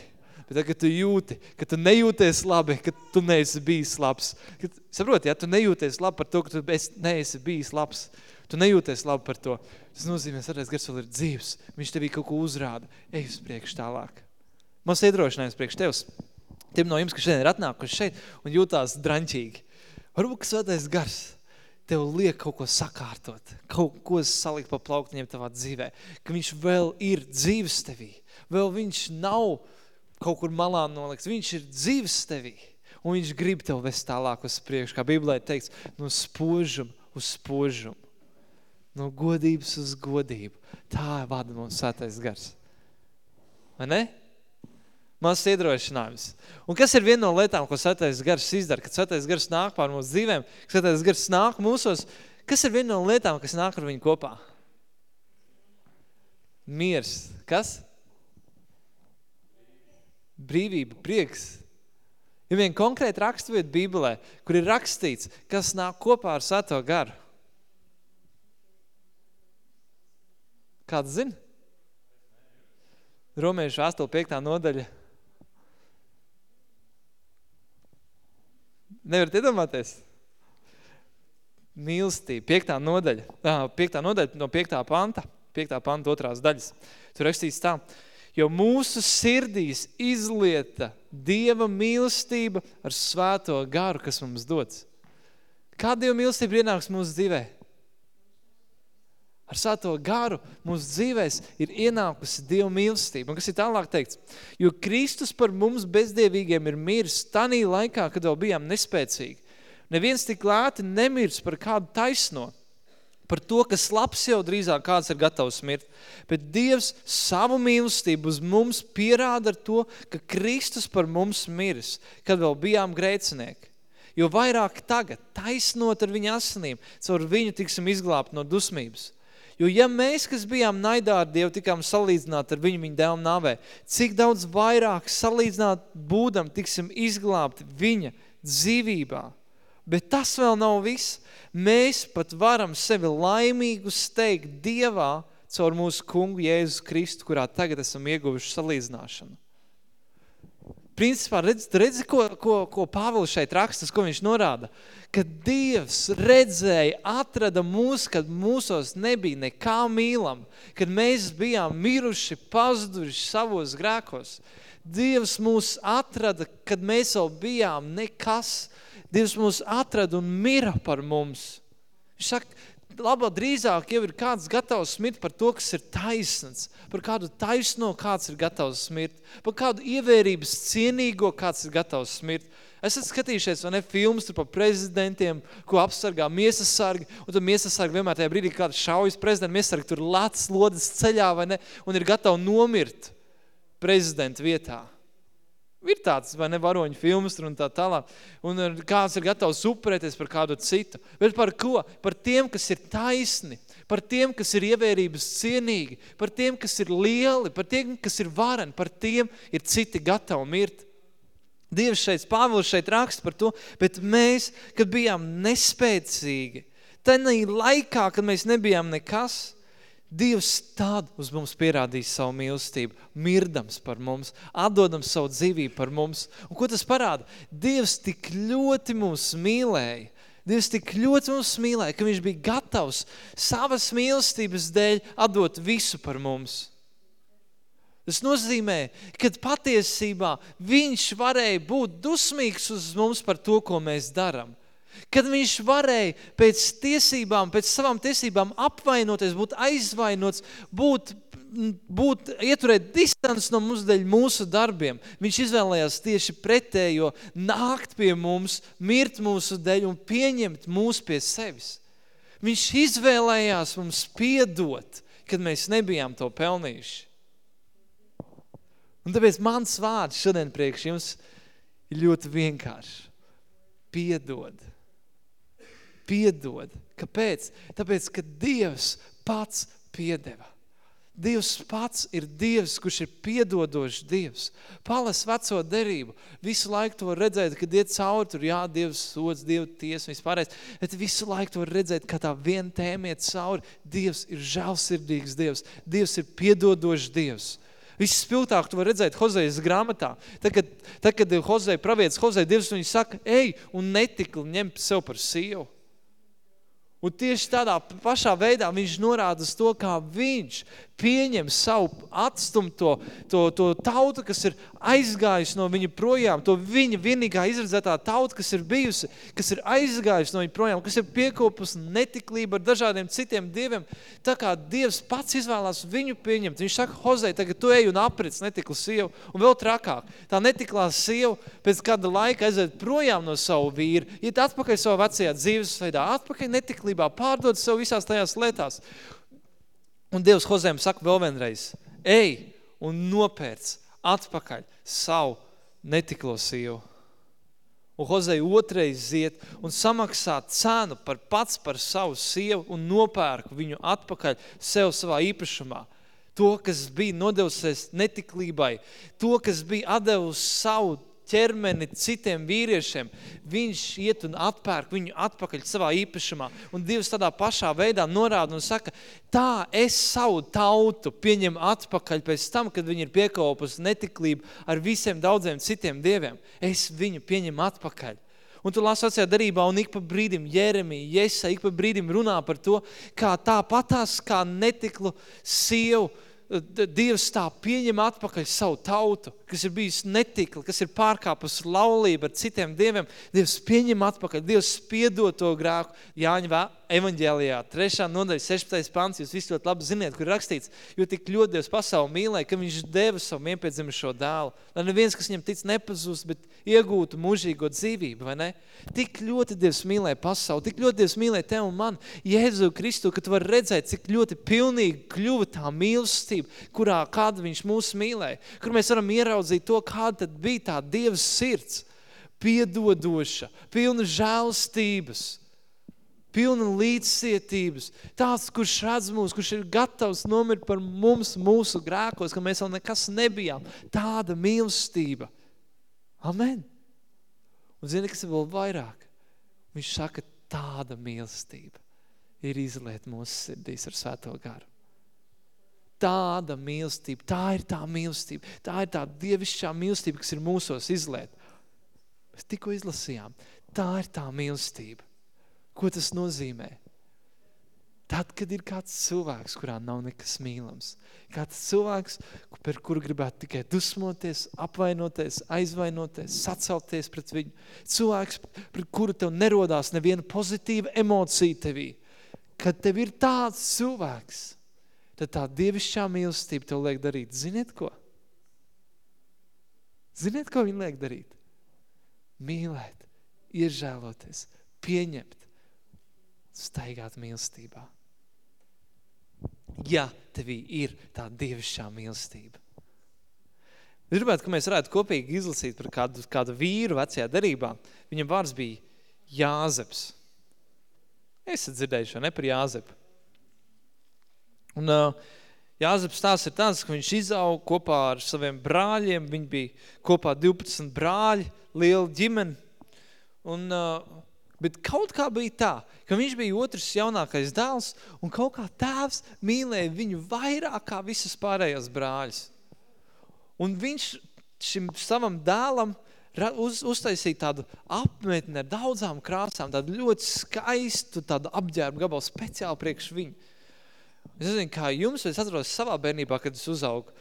bet tad, kad tu jūti, ka tu nejūties labi, ka tu neesi bijis labs. Kad, saproti, ja tu nejūties labi par to, ka tu esi, neesi bijis labs, tu nejūties labi par to, tas nozīmē, sarēs gars vēl ir dzīvs, viņš tevī kaut ko uzrāda, ej uz priekš tālāk. Mans iedrošinājums priekš tevs, tiem no jums, kas šodien ir atnākuši šeit un jūtās draņķīgi. Varbūt, ka svētais gars tev liek kaut ko sakārtot, kaut ko salikt pa plauktiņiem tavā dzīvē, ka viņš vēl ir dzīves tevī, vēl viņš nav kaut kur malā nolikts. Viņš ir dzīves tevī. Un viņš grib tev vest tālāk uz priekšu. Kā Bībelē teikts, no spožuma uz spožumu. No godības uz godību. Tā vada mums svētais gars. Vai ne? Mazs iedrošinājums. Un kas ir viena no lietām, ko svētais gars izdara? Kad svētais gars nāk pār mūsu dzīvēm, kad svētais gars nāk mūsos, kas ir viena no lietām, kas nāk ar viņu kopā? Miers. Kas? Brīvība, prieks. Ir viena konkrēta rakstvieta Bībelē, kur ir rakstīts, kas nāk kopā ar sato garu. Kāds zina? Romiešu 8.5. nodaļa. Nevarat iedomāties? Mīlestība, 5. nodaļa. 5. nodaļa no 5. panta. 5. panta otrās daļas. Tur rakstīts tā jo mūsu sirdīs izlieta Dieva mīlestība ar svēto garu, kas mums dots. Kā Dieva mīlestība ienāks mūsu dzīvē? Ar svēto garu mūsu dzīvēs ir ienākusi Dieva mīlestība. Un kas ir tālāk teikts? Jo Kristus par mums bezdievīgiem ir miris tanī laikā, kad vēl bijām nespēcīgi. Neviens tik lēti nemirs par kādu taisno par to, ka labs jau drīzāk kāds ir gatavs mirt. Bet Dievs savu mīlestību uz mums pierāda ar to, ka Kristus par mums miris, kad vēl bijām grēcinieki. Jo vairāk tagad, taisnot ar viņa asinīm, caur viņu tiksim izglābt no dusmības. Jo ja mēs, kas bijām naidā ar Dievu, tikām salīdzināt ar viņu viņa dēlu nāvē, cik daudz vairāk salīdzināt būdam tiksim izglābt viņa dzīvībā. Bet tas vēl nav viss. Mēs pat varam sevi laimīgu steigt Dievā caur mūsu kungu Jēzus Kristu, kurā tagad esam ieguvuši salīdzināšanu. Principā, redz, redzi, ko, ko, ko Pāvils šeit rakstas, ko viņš norāda? Ka Dievs redzēja, atrada mūs, kad mūsos nebija nekā mīlam, kad mēs bijām miruši, pazuduši savos grēkos. Dievs mūs atrada, kad mēs vēl bijām nekas, Dievs mūs atrada un mira par mums. Viņš saka, labāk drīzāk jau ir kāds gatavs smirt par to, kas ir taisnats, par kādu taisno kāds ir gatavs smirt, par kādu ievērības cienīgo kāds ir gatavs smirt. Esat skatījušies, vai ne, filmas par prezidentiem, ko apsargā miesasargi, un tad miesasargi vienmēr tajā brīdī, kāda šaujas prezidenta miesasargi, tur lec lodas ceļā, vai ne, un ir gatavi nomirt prezidenta vietā. Ir tāds, vai ne, varoņu filmas un tā tālāk. Un kāds ir gatavs upurēties par kādu citu. Bet par ko? Par tiem, kas ir taisni, par tiem, kas ir ievērības cienīgi, par tiem, kas ir lieli, par tiem, kas ir vareni, par tiem ir citi gatavi mirt. Dievs šeit, Pāvils šeit raksta par to, bet mēs, kad bijām nespēcīgi, tenī laikā, kad mēs nebijām nekas, Dievs tad uz mums pierādīs savu mīlestību, mirdams par mums, atdodams savu dzīvību par mums. Un ko tas parāda? Dievs tik ļoti mūs mīlēja, Dievs tik ļoti mums mīlēja, ka viņš bija gatavs savas mīlestības dēļ atdot visu par mums. Tas nozīmē, ka patiesībā viņš varēja būt dusmīgs uz mums par to, ko mēs daram. Kad viņš varēja pēc tiesībām, pēc savām tiesībām apvainoties, būt aizvainots, būt, būt ieturēt distants no mums dēļ mūsu darbiem. Viņš izvēlējās tieši pretējo, nākt pie mums, mirt mūsu dēļ un pieņemt mūs pie sevis. Viņš izvēlējās mums piedot, kad mēs nebijām to pelnījuši. Un tāpēc mans vārds šodien priekš jums ir ļoti vienkārši. Piedod. Piedod. Kāpēc? Tāpēc, ka Dievs pats piedeva. Dievs pats ir Dievs, kurš ir piedodošs Dievs. Palas veco derību. Visu laiku to redzēt, kad iet cauri, tur jā, Dievs sods, Dieva tiesa, vispārējais. Bet visu laiku to redzēt, ka tā viena tēma iet cauri. Dievs ir žēlsirdīgs Dievs. Dievs ir piedodošs Dievs. Vispilgtāk tu var redzēt Hozejas grāmatā. Tad, kad, tad, kad Hozeja pravietis Hozeja Dievs, viņš saka, ej un netikli ņem sev par sievu. Un tieši tādā pašā veidā viņš norāda uz to, kā viņš pieņem savu atstumto to, to tautu, kas ir aizgājusi no viņa projām, to viņa vienīgā izredzētā tauta, kas ir bijusi, kas ir aizgājusi no viņa projām, kas ir piekopus netiklību ar dažādiem citiem dieviem, tā kā Dievs pats izvēlās viņu pieņemt. Viņš saka, Hozei, tagad tu ej un aprits netiklu sievu, un vēl trakāk, tā netiklā sieva pēc kāda laika aiziet projām no savu vīru, iet atpakaļ savā vecajā dzīvesveidā, atpakaļ netiklībā, pārdod sev visās tajās lietās. Un Dievs Hozēm saka vēl vienreiz, ej un nopērc atpakaļ savu netiklo sievu. Un Hozei otrais ziet un samaksā cenu par pats par savu sievu un nopērk viņu atpakaļ sev savā īpašumā. To, kas bija nodevusies netiklībai, to, kas bija atdevusi savu ķermeni citiem vīriešiem, viņš iet un atpērk viņu atpakaļ savā īpašumā. Un Dievs tādā pašā veidā norāda un saka, tā es savu tautu pieņem atpakaļ pēc tam, kad viņi ir piekopus netiklību ar visiem daudziem citiem dieviem. Es viņu pieņem atpakaļ. Un tu lasi vecajā darībā un ik pa brīdim Jeremija, Jesa, ik pa brīdim runā par to, kā tā patās, kā netiklu sievu, Dievs tā pieņem atpakaļ savu tautu, kas ir bijis netikli, kas ir pārkāpus laulību ar citiem dieviem. Dievs pieņem atpakaļ, Dievs spiedot to grēku. Jāņa evaņģēlijā, 3. nodaļa, 16. pants, jūs visi ļoti labi ziniet, kur rakstīts, jo tik ļoti Dievs pasauli mīlēja, ka viņš deva savu vienpiedzimušo dēlu, lai neviens, kas viņam tic, nepazūst, bet iegūtu mūžīgo dzīvību, vai ne? Tik ļoti Dievs mīlēja pasauli, tik ļoti Dievs mīlēja tev un man, Jēzu Kristu, ka tu vari redzēt, cik ļoti pilnīgi kļuva tā mīlestība, kurā kāda viņš mūs mīlēja, kur mēs varam ieraudzīt to, kāda tad bija tā Dievs sirds, piedodoša, pilna žēlstības, pilna līdzcietības, tāds, kurš redz mūs, kurš ir gatavs nomirt par mums, mūsu grēkos, ka mēs vēl nekas nebijām. Tāda mīlestība. Amen. Un zini, kas ir vēl vairāk? Viņš saka, tāda mīlestība ir izliet mūsu sirdīs ar svēto garu. Tāda mīlestība, tā ir tā mīlestība, tā ir tā dievišķā mīlestība, kas ir mūsos izliet. Mēs tikko izlasījām. Tā ir tā mīlestība. Ko tas nozīmē? Tad, kad ir kāds cilvēks, kurā nav nekas mīlams, kāds cilvēks, par kuru gribētu tikai dusmoties, apvainoties, aizvainoties, sacelties pret viņu, cilvēks, pret kuru tev nerodās neviena pozitīva emocija tevī, kad tev ir tāds cilvēks, tad tā dievišķā mīlestība tev liek darīt. Ziniet ko? Ziniet, ko viņa liek darīt? Mīlēt, iežēloties, pieņemt, staigāt mīlestībā. Ja tevī ir tā dievišķā mīlestība. Es gribētu, ka mēs varētu kopīgi izlasīt par kādu, kādu vīru vecajā darībā. Viņam vārds bija Jāzeps. Esat dzirdējuši ne par Jāzepu. Un uh, Jāzeps tās ir tāds, ka viņš izauga kopā ar saviem brāļiem. Viņi bija kopā 12 brāļi, liela ģimene. Un uh, Bet kaut kā bija tā, ka viņš bija otrs jaunākais dēls, un kaut kā tēvs mīlēja viņu vairāk kā visas pārējās brāļas. Un viņš šim savam dēlam uz, uztaisīja tādu apmetni ar daudzām krāsām, tādu ļoti skaistu tādu apģērbu gabalu speciāli priekš viņu. Es nezinu, kā jums, es atceros savā bērnībā, kad es uzaugu.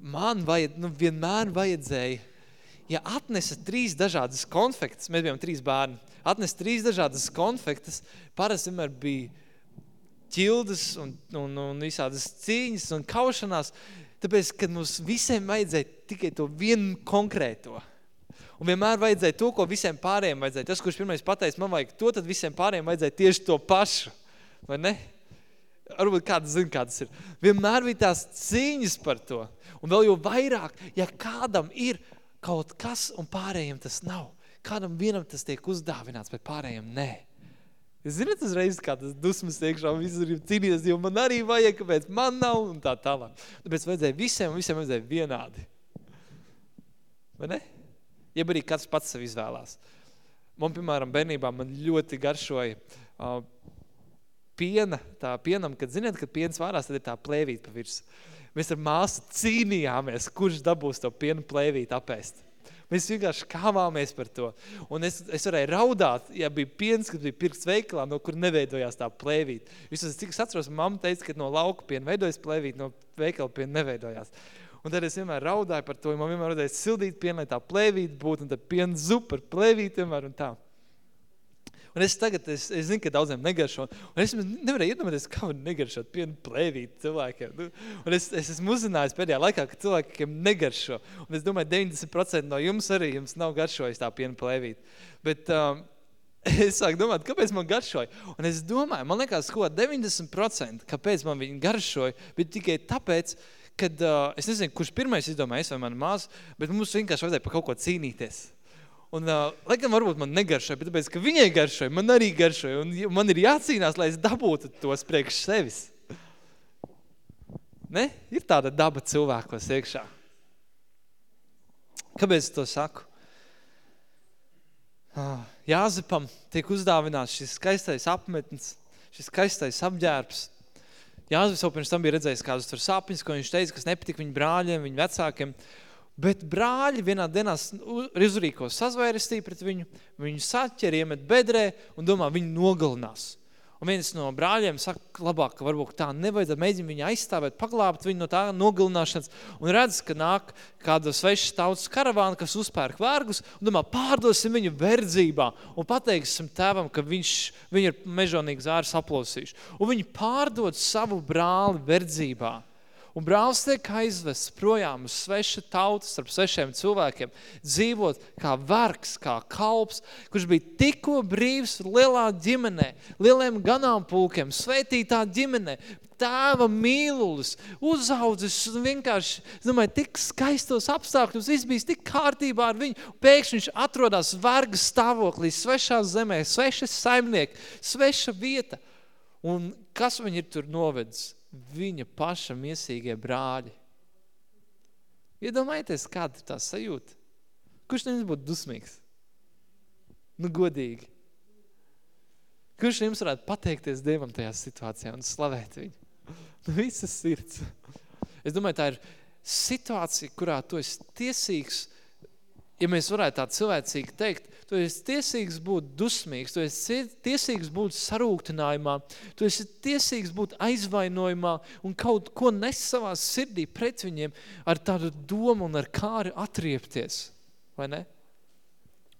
man vajad, nu, vienmēr vajadzēja, ja atnesa trīs dažādas konfektas, mēs bijām trīs bērni, atnesa trīs dažādas konfektas, parasti vienmēr bija ķildas un, un, un visādas cīņas un kaušanās, tāpēc, kad mums visiem vajadzēja tikai to vienu konkrēto. Un vienmēr vajadzēja to, ko visiem pārējiem vajadzēja. Tas, kurš pirmais pateica, man vajag to, tad visiem pārējiem vajadzēja tieši to pašu. Vai ne? Varbūt kāds zina, kā tas ir. Vienmēr bija tās cīņas par to. Un vēl jau vairāk, ja kādam ir kaut kas un pārējiem tas nav. Kādam vienam tas tiek uzdāvināts, bet pārējiem nē. Jūs zināt uzreiz, kā tas dusmas iekšā, un visur ir cīnīties, jo man arī vajag, kāpēc man nav, un tā tālāk. Tāpēc vajadzēja visiem, un visiem vajadzēja vienādi. Vai ne? Jeb arī kāds pats sev izvēlās. Man, piemēram, bērnībā man ļoti garšoja uh, piena, tā pienam, kad ziniet, kad piens vārās, tad ir tā plēvīt pa virs. Mēs ar māsu cīnījāmies, kurš dabūs to pienu plēvīt apēst. Mēs vienkārši kāvāmies par to. Un es, es varēju raudāt, ja bija piens, kas bija pirkts veikalā, no kur neveidojās tā plēvīt. Jūs cik es atceros, mamma teica, ka no lauka piena veidojas plēvīt, no veikala piena neveidojās. Un tad es vienmēr raudāju par to, man vienmēr vajadzēja sildīt pienu, lai tā plēvīt būtu, un tad piena zupa ar plēvīt vienmēr un tā. Un es tagad, es, es zinu, ka daudziem negaršo, un es nevarēju iedomāties, kā var negaršot pienu plēvīt cilvēkiem. Nu, un es, es esmu uzzinājis pēdējā laikā, ka cilvēkiem negaršo. Un es domāju, 90% no jums arī jums nav garšojis tā pienu plēvīt. Bet um, es sāku domāt, kāpēc man garšoja. Un es domāju, man liekas, ko 90%, kāpēc man viņi garšoja, bet tikai tāpēc, kad, uh, es nezinu, kurš pirmais izdomāja, es vai mana māsa, bet mums vienkārši vajadzēja par kaut ko cīnīties. Un, uh, lai gan varbūt man negaršoja, bet tāpēc, ka viņai garšoja, man arī garšoja. Un man ir jācīnās, lai es dabūtu tos priekš sevis. Ne? Ir tāda daba cilvēkos iekšā. Kāpēc es to saku? Jāzepam tiek uzdāvināts šis skaistais apmetnis, šis skaistais apģērbs. Jāzeps jau pirms tam bija redzējis kādus tur sapņus, ko viņš teica, kas nepatika viņa brāļiem, viņa vecākiem. Bet brāļi vienā dienā izrīko sazvērestību pret viņu, viņu saķer, iemet bedrē un domā, viņu nogalinās. Un viens no brāļiem saka, labāk, ka varbūt tā nevajadzētu mēģināt viņu aizstāvēt, paglābt viņu no tā nogalināšanas. Un redz, ka nāk kāda svešas tautas karavāna, kas uzpērk vērgus, un domā, pārdosim viņu verdzībā un pateiksim tēvam, ka viņš, viņi ir mežonīgi zāri saplosījuši. Un viņi pārdod savu brāli verdzībā. Un brālis tiek aizvests projām uz sveša tautas starp svešiem cilvēkiem, dzīvot kā vergs, kā kalps, kurš bija tikko brīvs lielā ģimenē, lieliem ganāmpulkiem, svētītā ģimenē, tēva mīlulis, uzaudzis vienkārši, domāju, tik skaistos apstākļus, viss bijis tik kārtībā ar viņu, pēkšņi viņš atrodas verga stāvoklī, svešā zemē, svešas saimnieki, sveša vieta. Un kas viņu ir tur novedis? Viņa paša miesīgie brāļi. Iedomājieties, kāda ir tā sajūta. Kurš jums būtu dusmīgs? Nu, godīgi. Kurš jums varētu pateikties Dievam tajā situācijā un slavēt viņu? Nu, visas sirds. Es domāju, tā ir situācija, kurā tu esi tiesīgs, ja mēs varētu tā cilvēcīgi teikt, tu esi tiesīgs būt dusmīgs, tu esi tiesīgs būt sarūktinājumā, tu esi tiesīgs būt aizvainojumā un kaut ko nes savā sirdī pret viņiem ar tādu domu un ar kāri atriepties, vai ne?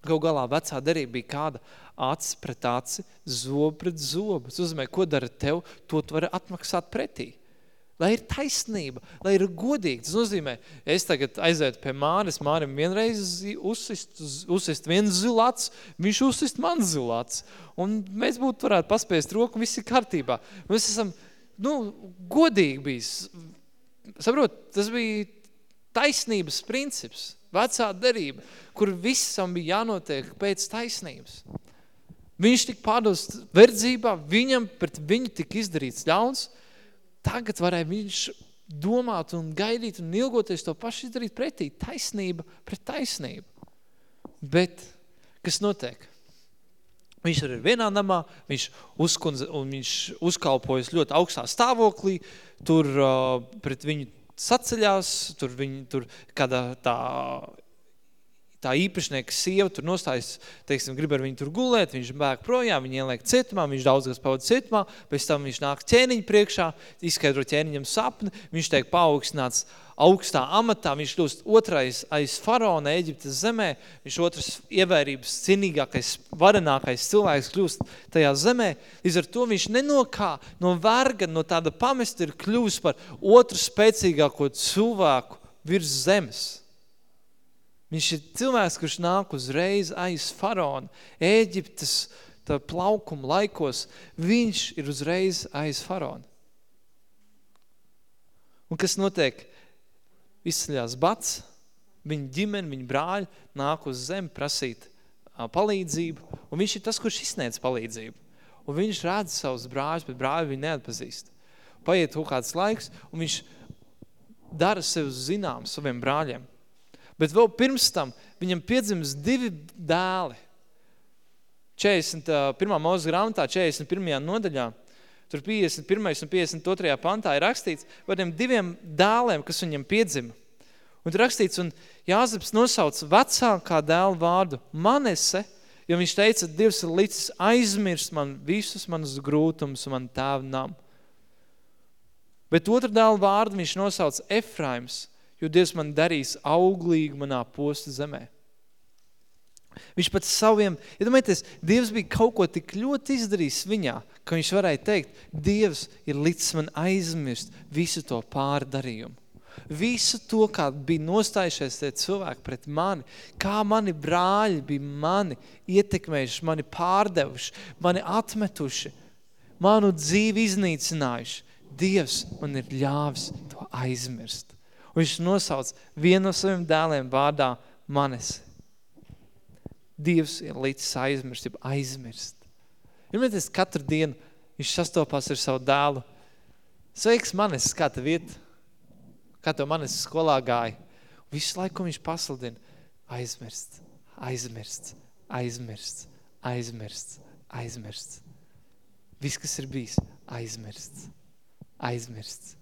Gau galā vecā derība bija kāda acis pret aci, zobu pret zobu. Tas uzmē, ko dara tev, to tu vari atmaksāt pretī lai ir taisnība, lai ir godīgi. Tas nozīmē, es tagad aizētu pie Māris, Mārim vienreiz uzsist, uzsist viens zilats, viņš uzsist man zilats. Un mēs būtu varētu paspēst roku, viss ir kārtībā. Mēs esam, nu, godīgi bijis. Saprot, tas bija taisnības princips, vecā derība, kur visam bija jānotiek pēc taisnības. Viņš tika pārdos verdzībā, viņam pret viņu tika izdarīts ļauns, tagad varēja viņš domāt un gaidīt un ilgoties to pašu izdarīt pretī. Taisnība pret taisnību. Bet, kas notiek? Viņš ir vienā namā, viņš, uzkundze, un viņš uzkalpojas ļoti augstā stāvoklī, tur uh, pret viņu saceļās, tur, viņi, tur kāda tā tā īpašnieka sieva tur nostājas, teiksim, grib ar viņu tur gulēt, viņš bēg projām, viņa ieliek cietumā, viņš daudz kas pavada cietumā, pēc tam viņš nāk ķēniņu priekšā, izskaidro ķēniņam sapni, viņš tiek paaugstināts augstā amatā, viņš kļūst otrais aiz faraona Eģiptes zemē, viņš otrs ievērības cienīgākais, varenākais cilvēks kļūst tajā zemē, līdz ar to viņš nenokā no verga, no tāda pamesta ir kļūst par otru spēcīgāko cilvēku virs zemes. Viņš ir cilvēks, kurš nāk uzreiz aiz faraona, Ēģiptes plaukuma laikos, viņš ir uzreiz aiz faraona. Un kas notiek? Izceļās bats, viņa ģimene, viņa brāļi nāk uz zemi prasīt palīdzību, un viņš ir tas, kurš izsniedz palīdzību. Un viņš redz savus brāļus, bet brāļi viņu neatpazīst. Paiet kaut kāds laiks, un viņš dara sev zinām saviem brāļiem. Bet vēl pirms tam viņam piedzims divi dēli. 41. mūzes grāmatā, 41. nodaļā, tur 51. un 52. pantā ir rakstīts par tiem diviem dēliem, kas viņam piedzima. Un tur rakstīts, un Jāzeps nosauc vecākā dēla vārdu Manese, jo viņš teica, Dievs ir līdzis aizmirst man visus manus grūtumus un man tēvu nam. Bet otru dēlu vārdu viņš nosauc Efraims, jo Dievs man darīs auglīgi manā posta zemē. Viņš pat saviem, ja domājieties, Dievs bija kaut ko tik ļoti izdarījis viņā, ka viņš varēja teikt, Dievs ir līdz man aizmirst visu to pārdarījumu. Visu to, kā bija nostājušies tie cilvēki pret mani, kā mani brāļi bija mani ietekmējuši, mani pārdevuši, mani atmetuši, manu dzīvi iznīcinājuši. Dievs man ir ļāvis to aizmirst. Viņš nosauc vienu no saviem dēliem vārdā manis. Dievs ir līdz aizmirst, jeb aizmirst. Mēs katru dienu viņš sastopās ar savu dēlu. Sveiks manis, kā tev iet? Kā tev manis skolā gāja? Visu laiku viņš pasludina. Aizmirst, aizmirst, aizmirst, aizmirst, aizmirst. Viss, kas ir bijis, aizmirsts, aizmirsts,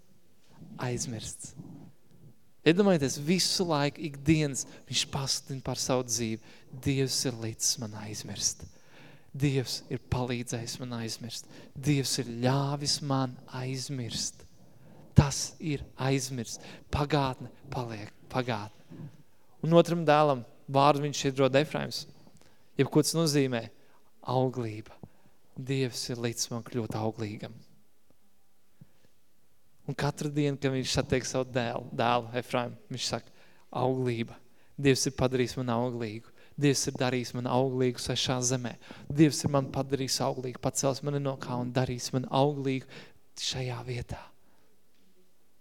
aizmirsts. Iedomājieties, visu laiku, ikdienas viņš pasludina par savu dzīvi. Dievs ir līdz man aizmirst. Dievs ir palīdzējis man aizmirst. Dievs ir ļāvis man aizmirst. Tas ir aizmirst. Pagātne paliek pagātne. Un otram dēlam vārdu viņš ir dod Efraims. Jeb ko tas nozīmē? Auglība. Dievs ir līdz man kļūt auglīgam. Un katru dienu, kad viņš satiek savu dēlu, dēlu Efraimu, viņš saka, auglība. Dievs ir padarījis man auglīgu. Dievs ir darījis man auglīgu svešā zemē. Dievs ir man padarījis auglīgu, pacels mani no kā un darīs man auglīgu šajā vietā.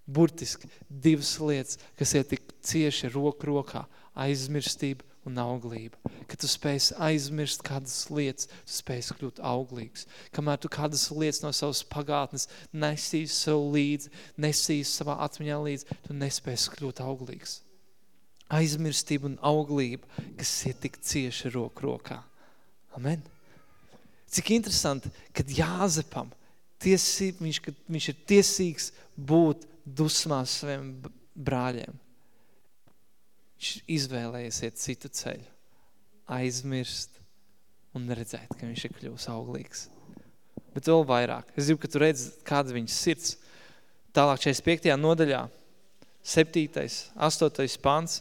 Burtiski divas lietas, kas ir tik cieši roku rokā, aizmirstība un auglība. Kad tu spēsi aizmirst kādas lietas, tu spēsi kļūt auglīgs. Kamēr tu kādas lietas no savas pagātnes nesīs sev līdzi, nesīs savā atmiņā līdzi, tu nespēsi kļūt auglīgs. Aizmirstība un auglība, kas ir tik cieši roku rokā. Amen. Cik interesanti, kad Jāzepam tiesība, viņš, kad viņš ir tiesīgs būt dusmās saviem brāļiem Viņš izvēlējies iet citu ceļu, aizmirst un redzēt, ka viņš ir kļūs auglīgs. Bet vēl vairāk. Es gribu, ka tu redzi, kāda viņas sirds. Tālāk 45. nodaļā, 7. 8. pants,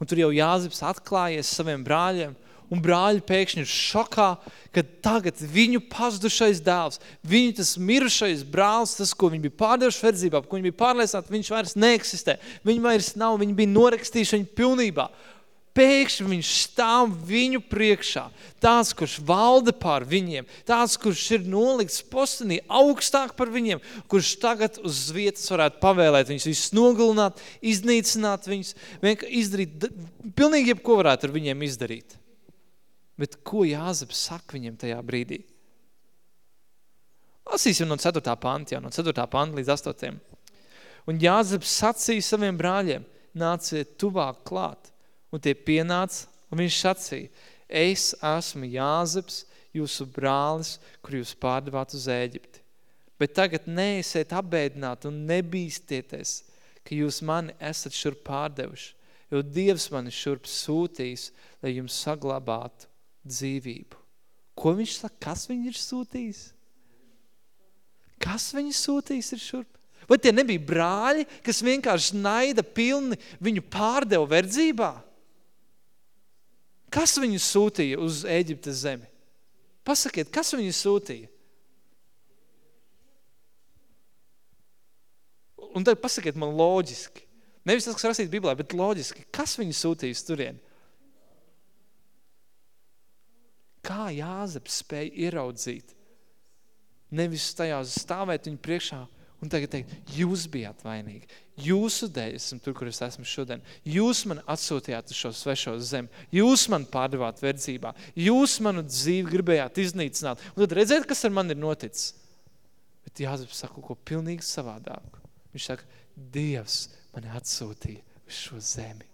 un tur jau Jāzips atklājies saviem brāļiem – un brāļi pēkšņi ir šokā, ka tagad viņu pazudušais dēls, viņu tas mirušais brālis, tas, ko viņi bija pārdevuši verdzībā, ko viņi bija pārliecināti, viņš vairs neeksistē. Viņi vairs nav, viņi bija norakstījuši viņu pilnībā. Pēkšņi viņš stāv viņu priekšā, tāds, kurš valda pār viņiem, tāds, kurš ir nolikts postenī augstāk par viņiem, kurš tagad uz vietas varētu pavēlēt viņus, visus nogalināt, iznīcināt viņus, izdarīt, pilnīgi jebko varētu ar viņiem izdarīt. Bet ko Jāzeps saka viņam tajā brīdī? Lasīsim no 4. panta, jau no 4. panta līdz 8. Un Jāzeps sacīja saviem brāļiem, nāciet tuvāk klāt. Un tie pienāca, un viņš sacīja, es esmu Jāzeps, jūsu brālis, kur jūs pārdevāt uz Ēģipti. Bet tagad neesiet apbēdināti un nebīstieties, ka jūs mani esat šur pārdevuši. jo Dievs mani šurp sūtījis, lai jums saglabātu dzīvību. Ko viņš saka? Kas viņu ir sūtījis? Kas viņu sūtījis ir šurp? Vai tie nebija brāļi, kas vienkārši naida pilni viņu pārdeva verdzībā? Kas viņu sūtīja uz Ēģiptes zemi? Pasakiet, kas viņu sūtīja? Un tad pasakiet man loģiski. Nevis tas, kas rakstīts Biblē, bet loģiski. Kas viņu sūtīja uz turieni? Kā Jāzeps spēja ieraudzīt? Nevis tajā stāvēt viņu priekšā un tagad teikt, jūs bijāt vainīgi. Jūsu dēļ esmu tur, kur es esmu šodien. Jūs man atsūtījāt uz šo svešo zemi. Jūs man pārdevāt verdzībā. Jūs manu dzīvi gribējāt iznīcināt. Un tad redzēt, kas ar mani ir noticis. Bet Jāzeps saka ko pilnīgi savādāku. Viņš saka, Dievs mani atsūtīja uz šo zemi.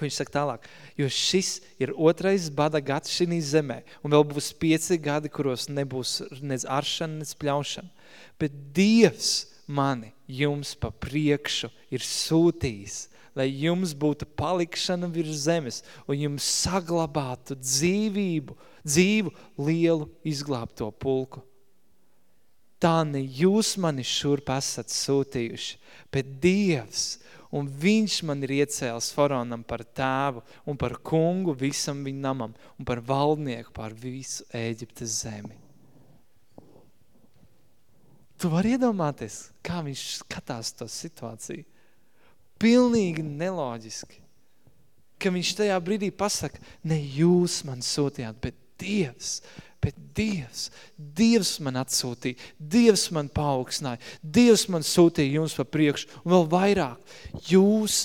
Ko viņš saka tālāk? Jo šis ir otrais bada gads šī zemē, un vēl būs pieci gadi, kuros nebūs nec aršana, nec pļaušana. Bet Dievs mani jums pa priekšu ir sūtījis, lai jums būtu palikšana virs zemes, un jums saglabātu dzīvību, dzīvu lielu izglābto pulku tā ne jūs mani šurp esat sūtījuši, bet Dievs, un viņš man ir iecēlis faraonam par tēvu un par kungu visam viņa namam un par valdnieku pār visu Ēģiptes zemi. Tu vari iedomāties, kā viņš skatās to situāciju. Pilnīgi neloģiski. Ka viņš tajā brīdī pasaka, ne jūs man sūtījāt, bet Dievs, Bet Dievs, Dievs man atsūtīja, Dievs man paaugstināja, Dievs man sūtīja jums pa priekšu, un vēl vairāk, jūs,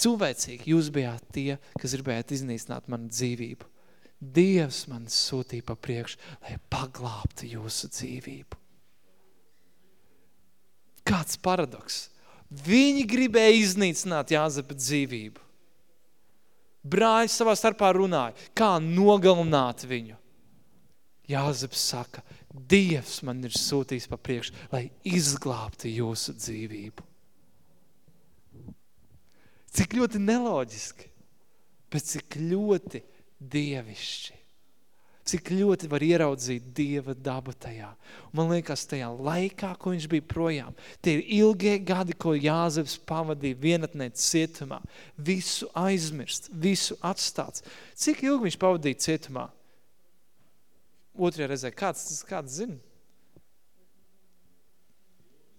cilvēcīgi, jūs bijāt tie, kas gribējāt iznīcināt manu dzīvību. Dievs man sūtīja pa priekšu, lai paglābtu jūsu dzīvību. Kāds paradoks? Viņi gribēja iznīcināt Jāzepa dzīvību. Brāļi savā starpā runāja, kā nogalināt viņu. Jāzeps saka, Dievs man ir sūtījis pa priekšu, lai izglābtu jūsu dzīvību. Cik ļoti neloģiski, bet cik ļoti dievišķi. Cik ļoti var ieraudzīt Dieva dabu tajā. Man liekas, tajā laikā, ko viņš bija projām, tie ir ilgie gadi, ko Jāzeps pavadīja vienatnē cietumā. Visu aizmirst, visu atstāts. Cik ilgi viņš pavadīja cietumā? Otrajā reizē, kāds, kāds zina?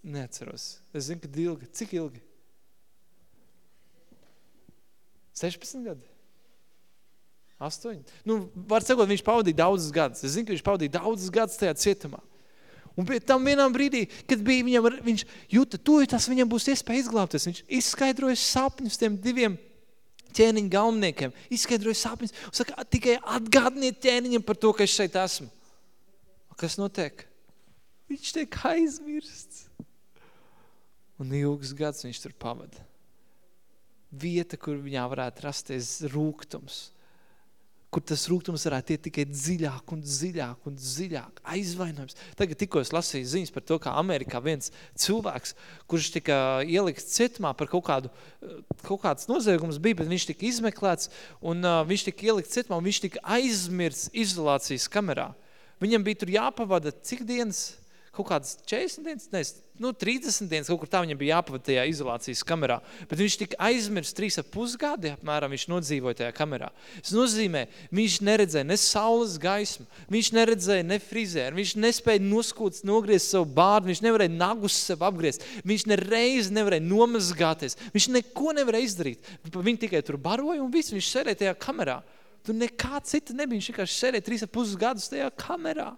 Neatceros. Es zinu, ka ilgi. Cik ilgi? 16 gadi? 8? Nu, var sakot, viņš pavadīja daudzas gadus. Es zinu, ka viņš pavadīja daudzas gadus tajā cietumā. Un pie tam vienā brīdī, kad bija viņam, viņš jūta, to, tas viņam būs iespēja izglābties. Viņš izskaidroja sapņus tiem diviem ķēniņu galvniekiem, izskaidroja sapņus un saka, tikai atgādiniet ķēniņam par to, ka es šeit esmu. Kas notiek? Viņš tiek aizmirsts. Un ilgus gadus viņš tur pavada. Vieta, kur viņā varētu rasties rūgtums, kur tas rūgtums varētu iet tikai dziļāk un dziļāk un dziļāk, aizvainojums. Tagad tikko es lasīju ziņas par to, kā Amerikā viens cilvēks, kurš tika ielikts cietumā par kaut kādu, kaut kāds noziegums bija, bet viņš tika izmeklēts un uh, viņš tika ielikts cietumā un viņš tika aizmirts izolācijas kamerā. Viņam bija tur jāpavada cik dienas? Kaut kādas 40 dienas, ne, nu, 30 dienas, kaut kur tā viņam bija jāpavada tajā izolācijas kamerā. Bet viņš tika aizmirst trīs ap pusgadi, apmēram viņš nodzīvoja tajā kamerā. Tas nozīmē, viņš neredzēja ne saules gaismu, viņš neredzēja ne frizēru, viņš nespēja noskūts, nogriezt savu bārdu, viņš nevarēja nagus sev apgriezt, viņš nereiz nevarēja nomazgāties, viņš neko nevarēja izdarīt. Viņi tikai tur baroja un viss, viņš sēdēja tajā kamerā. Tur nekā cita nebija, viņš vienkārši sēdēja trīs ap pusgadus tajā kamerā.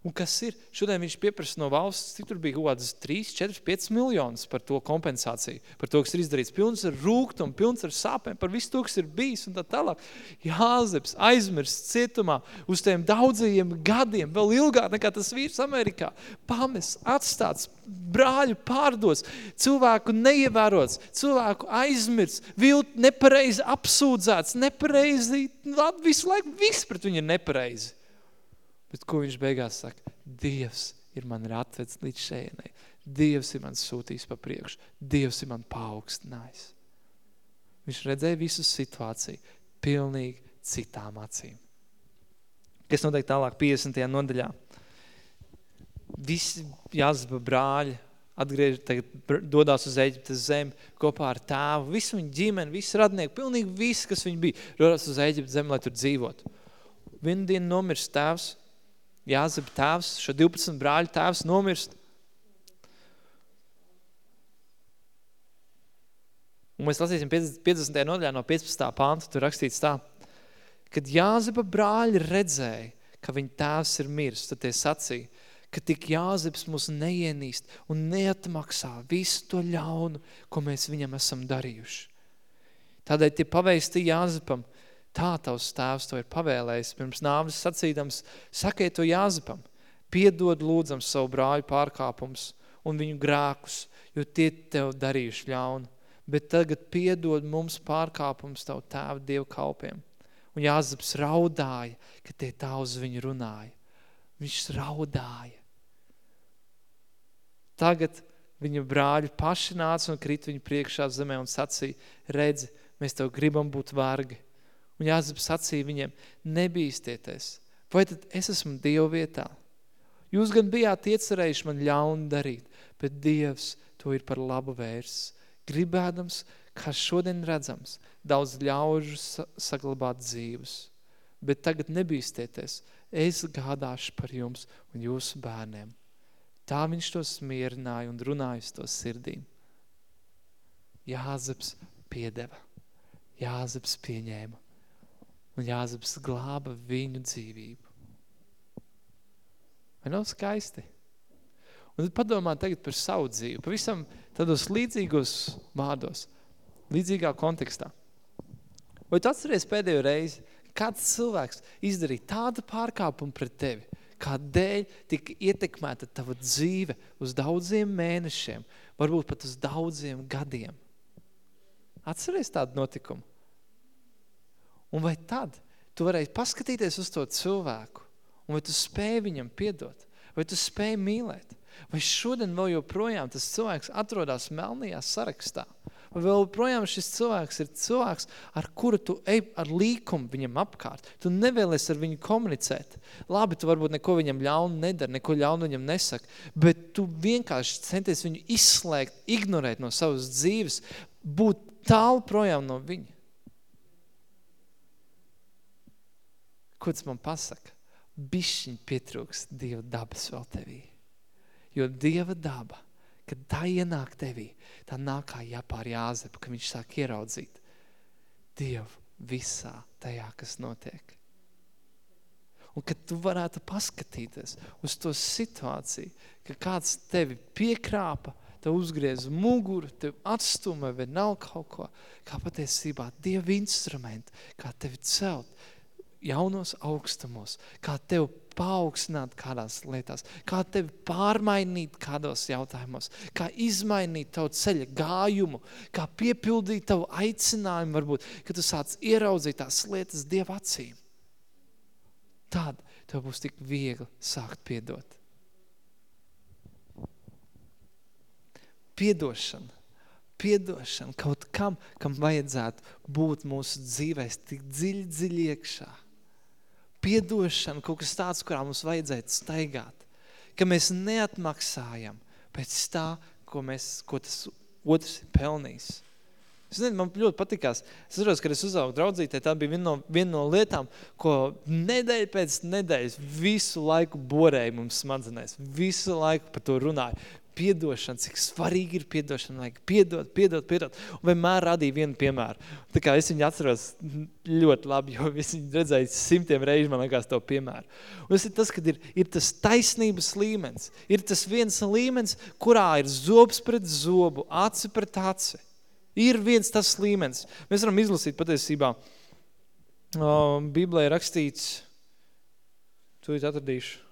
Un kas ir? Šodien viņš pieprasa no valsts, cik tur bija kādas 3, 4, 5 miljonus par to kompensāciju, par to, kas ir izdarīts. Pilns ar rūgtumu, pilns ar sāpēm, par visu to, kas ir bijis un tā tālāk. Jāzeps aizmirst cietumā uz tiem daudzajiem gadiem, vēl ilgāk nekā tas vīrs Amerikā. Pames, atstāts, brāļu pārdos, cilvēku neievērots, cilvēku aizmirst, vilt nepareizi apsūdzēts, nepareizi, visu laiku viss pret viņu ir nepareizi. Bet ko viņš beigās saka? Dievs ir man ir atvedis līdz šeienai. Dievs ir man sūtījis pa priekšu. Dievs ir man paaugstinājis. Viņš redzēja visu situāciju pilnīgi citām acīm. Kas notiek tālāk 50. nodaļā? Visi jāzba brāļi atgriež, tagad dodās uz Eģiptes zemi kopā ar tēvu, visu viņu ģimeni, visi radnieki, pilnīgi visi, kas viņi bija, dodās uz Eģiptes zemi, lai tur dzīvotu. Vienu dienu nomirst tēvs, Jāzep tēvs, šo 12 brāļu tēvs nomirst. Un mēs lasīsim 50. nodaļā no 15. pānta, tur rakstīts tā, kad Jāzepa brāļi redzēja, ka viņa tēvs ir mirs, tad tie sacīja, ka tik Jāzeps mūs neienīst un neatmaksā visu to ļaunu, ko mēs viņam esam darījuši. Tādēļ tie pavēsti Jāzepam, tā tavs tēvs to ir pavēlējis pirms nāves sacīdams, sakiet to Jāzepam, piedod lūdzam savu brāļu pārkāpums un viņu grākus, jo tie tev darījuši ļaunu, bet tagad piedod mums pārkāpums tavu tēvu dievu kalpiem. Un Jāzeps raudāja, ka tie tā uz viņu runāja. Viņš raudāja. Tagad viņa brāļi paši nāca un krit viņu priekšā zemē un sacīja, redzi, mēs tev gribam būt vargi. Un Jāzeps sacīja viņiem, nebīstieties, vai tad es esmu Dievu vietā? Jūs gan bijāt iecerējuši man ļaunu darīt, bet Dievs to ir par labu vērs, gribēdams, kā šodien redzams, daudz ļaužu saglabāt dzīves. Bet tagad nebīstieties, es gādāšu par jums un jūsu bērniem. Tā viņš to smierināja un runāja uz to sirdīm. Jāzeps piedeva. Jāzeps pieņēma. Un Jāzeps glāba viņu dzīvību. Vai nav skaisti? Un tad padomā tagad par savu dzīvi. Pavisam tādos līdzīgos vārdos. Līdzīgā kontekstā. Vai tu atceries pēdējo reizi, kāds cilvēks izdarīja tādu pārkāpumu pret tevi, kādēļ tika ietekmēta tava dzīve uz daudziem mēnešiem, varbūt pat uz daudziem gadiem. Atceries tādu notikumu? Un vai tad tu varēji paskatīties uz to cilvēku, un vai tu spēji viņam piedot, vai tu spēji mīlēt, vai šodien vēl joprojām tas cilvēks atrodas melnajā sarakstā, Vai vēl projām šis cilvēks ir cilvēks, ar kuru tu ej ar līkumu viņam apkārt. Tu nevēlies ar viņu komunicēt. Labi, tu varbūt neko viņam ļaunu nedari, neko ļaunu viņam nesaka, bet tu vienkārši centies viņu izslēgt, ignorēt no savas dzīves, būt tālu projām no viņa. Ko tas man pasaka? Bišķiņ pietrūks Dieva dabas vēl tevī. Jo Dieva daba – kad tā ienāk tevī, tā nāk kā jāpār jāzepa, ka viņš sāk ieraudzīt Dievu visā tajā, kas notiek. Un kad tu varētu paskatīties uz to situāciju, ka kāds tevi piekrāpa, tev uzgriez muguru, tev atstuma vai nav kaut ko, kā patiesībā Dieva instrumenti, kā tevi celt jaunos augstumos, kā tev paaugstināt kādās lietās, kā tevi pārmainīt kādos jautājumos, kā izmainīt tavu ceļa gājumu, kā piepildīt tavu aicinājumu varbūt, ka tu sāc ieraudzīt tās lietas Dieva acīm. Tad tev būs tik viegli sākt piedot. Piedošana. Piedošana kaut kam, kam vajadzētu būt mūsu dzīvēs tik dziļi, dziļi iekšā piedošana, kaut kas tāds, kurā mums vajadzētu staigāt. Ka mēs neatmaksājam pēc tā, ko, mēs, ko tas otrs ir pelnījis. Es nezinu, man ļoti patikās. Es saprotu, kad es uzaugu draudzītē, tā bija viena no, viena no lietām, ko nedēļa pēc nedēļas visu laiku borēja mums smadzenēs. Visu laiku par to runāju piedošana, cik svarīgi ir piedošana, vajag piedot, piedot, piedot. Un vienmēr radīja vienu piemēru. Tā kā es viņu atceros ļoti labi, jo es viņu redzēju simtiem reizi, man liekas, to piemēru. Un tas ir tas, kad ir, ir tas taisnības līmenis. Ir tas viens līmenis, kurā ir zobs pret zobu, aci pret aci. Ir viens tas līmenis. Mēs varam izlasīt patiesībā. Um, Bībelē rakstīts, tu atradīšu,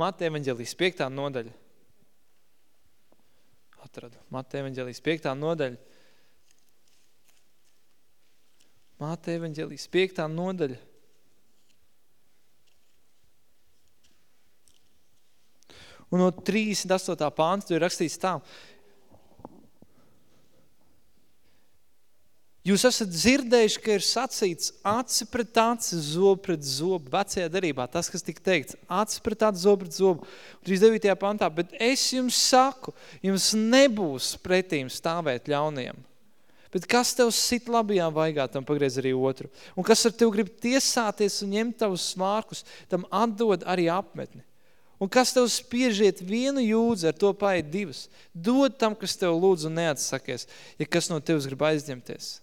Mata evaņģelijas 5. nodaļa. Atradu. Mata evaņģelijas 5. nodaļa. Mata evaņģelijas 5. nodaļa. Un no 38. pāns ir rakstīts tā, Jūs esat dzirdējuši, ka ir sacīts aci pret aci, zobu pret zobu. Vecajā darībā tas, kas tika teikts, aci pret aci, zobu pret zobu. 39. pantā, bet es jums saku, jums nebūs pretīm stāvēt ļauniem. Bet kas tev sit labajā vaigā, tam pagriez arī otru. Un kas ar tev grib tiesāties un ņemt tavus smārkus, tam atdod arī apmetni. Un kas tev spiežiet vienu jūdzi, ar to paiet divas. Dod tam, kas tev lūdz un neatsakies, ja kas no tevis grib aizņemties.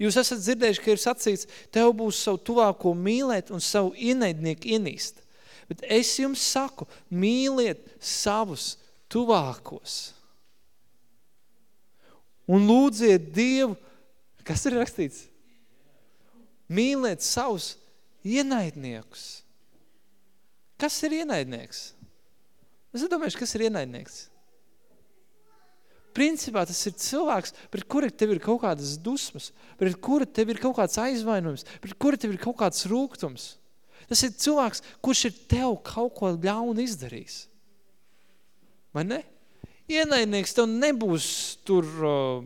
Jūs esat dzirdējuši, ka ir sacīts, tev būs savu tuvāko mīlēt un savu ienaidnieku ienīst. Bet es jums saku, mīliet savus tuvākos. Un lūdziet Dievu, kas ir rakstīts? Mīliet savus ienaidniekus. Kas ir ienaidnieks? Es domāju, kas ir ienaidnieks? Principā tas ir cilvēks, pret kura tev ir kaut kādas dusmas, pret kura tev ir kaut kāds aizvainojums, pret kura tev ir kaut kāds rūgtums. Tas ir cilvēks, kurš ir tev kaut ko ļaunu izdarījis. Vai ne? Ienaidnieks tev nebūs tur uh,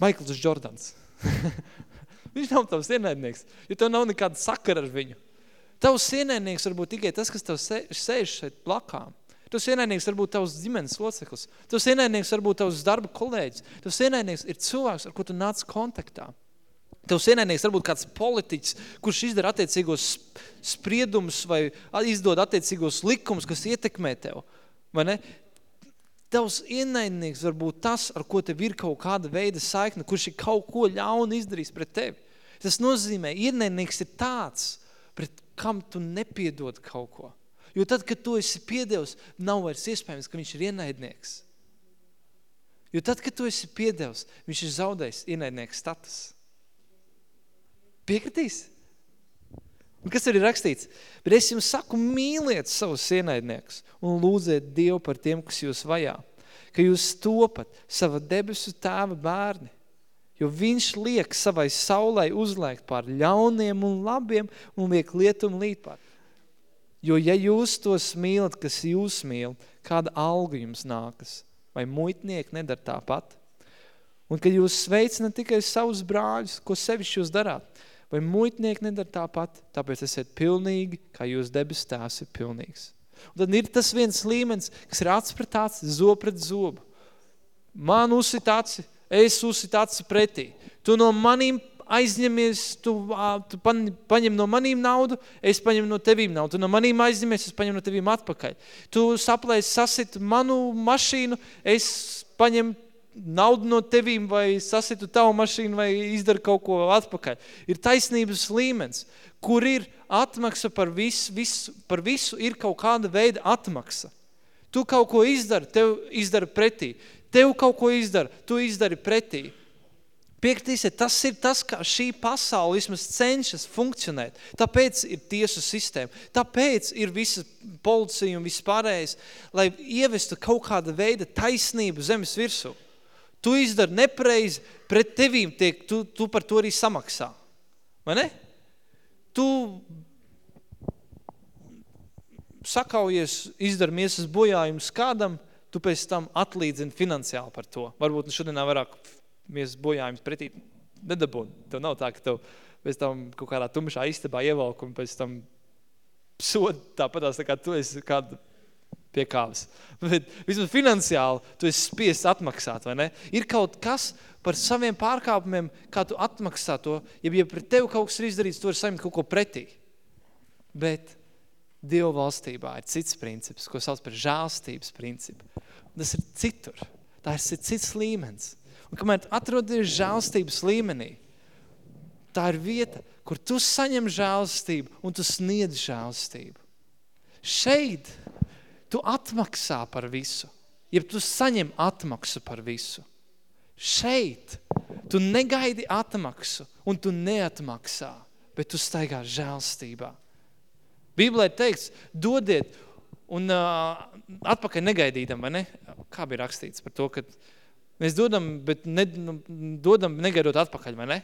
Maikls Jordans. Viņš nav tavs ienaidnieks, jo tev nav nekāda sakara ar viņu. Tavs ienaidnieks varbūt tikai tas, kas tev sēž šeit plakām. Tavs ienaidnieks var būt tavs ģimenes loceklis. Tavs ienaidnieks var būt tavs darba kolēģis. Tavs ienaidnieks ir cilvēks, ar ko tu nāc kontaktā. Tavs ienaidnieks var būt kāds politiķis, kurš izdara attiecīgos spriedumus vai izdod attiecīgos likumus, kas ietekmē tev. Vai ne? Tavs ienaidnieks var būt tas, ar ko tev ir kaut kāda veida saikne, kurš ir kaut ko ļaunu izdarījis pret tevi. Tas nozīmē, ienaidnieks ir tāds, pret kam tu nepiedod kaut ko. Jo tad, kad tu esi piedevis, nav vairs iespējams, ka viņš ir ienaidnieks. Jo tad, kad tu esi piedevis, viņš ir zaudējis ienaidnieks status. Piekritīs? Un kas ir rakstīts? Bet es jums saku, mīliet savus ienaidniekus un lūdziet Dievu par tiem, kas jūs vajā. Ka jūs topat sava debesu tēva bērni. Jo viņš liek savai saulai uzlēkt pār ļauniem un labiem un liek lietumu līt pār. Jo ja jūs tos mīlat, kas jūs mīl, kāda alga jums nākas? Vai muitnieki nedara tāpat? Un kad jūs sveicinat tikai savus brāļus, ko sevišķi jūs darāt? Vai muitnieki nedara tāpat? Tāpēc esiet pilnīgi, kā jūs debes tās ir pilnīgs. Un tad ir tas viens līmenis, kas ir aci, zob pret zobu. Man uzsit aci, es uzsit aci pretī. Tu no manīm aizņemies, tu, tu paņem no manīm naudu, es paņem no tevīm naudu. Tu no manīm aizņemies, es paņem no tevīm atpakaļ. Tu saplēsi sasit manu mašīnu, es paņem naudu no tevīm vai sasitu tavu mašīnu vai izdara kaut ko atpakaļ. Ir taisnības līmenis, kur ir atmaksa par visu, visu, par visu ir kaut kāda veida atmaksa. Tu kaut ko izdari, tev izdara pretī. Tev kaut ko izdara, tu izdari pretī. Piektais ir tas, ir tas, kā šī pasaule vismaz cenšas funkcionēt. Tāpēc ir tiesu sistēma. Tāpēc ir visa policija un viss pārējais, lai ievestu kaut kāda veida taisnību zemes virsū. Tu izdari nepareizi, pret tevīm tiek, tu, tu par to arī samaksā. Vai ne? Tu sakaujies, izdari miesas bojājumus kādam, tu pēc tam atlīdzini finansiāli par to. Varbūt šodienā vairāk miesas bojājums pretī nedabūn. Tev nav tā, ka tev pēc tam kaut kādā tumšā istabā ievalk un pēc tam sod tāpatās, tā kā tu esi kāda pie kāvas. Bet vismaz finansiāli tu esi spiests atmaksāt, vai ne? Ir kaut kas par saviem pārkāpumiem, kā tu atmaksā to, ja, ja pret tevi kaut kas ir izdarīts, tu vari saņemt kaut ko pretī. Bet Dieva valstībā ir cits princips, ko sauc par žālstības principu. Tas ir citur. Tā ir cits līmenis. Un kamēr atrodies žēlstības līmenī, tā ir vieta, kur tu saņem žēlstību un tu sniedz žēlstību. Šeit tu atmaksā par visu, ja tu saņem atmaksu par visu. Šeit tu negaidi atmaksu un tu neatmaksā, bet tu staigā žēlstībā. Bībelē teikts, dodiet un uh, atpakaļ negaidītam, vai ne? Kā bija rakstīts par to, ka Mēs dodam, bet ne, nu, dodam negaidot atpakaļ, vai ne?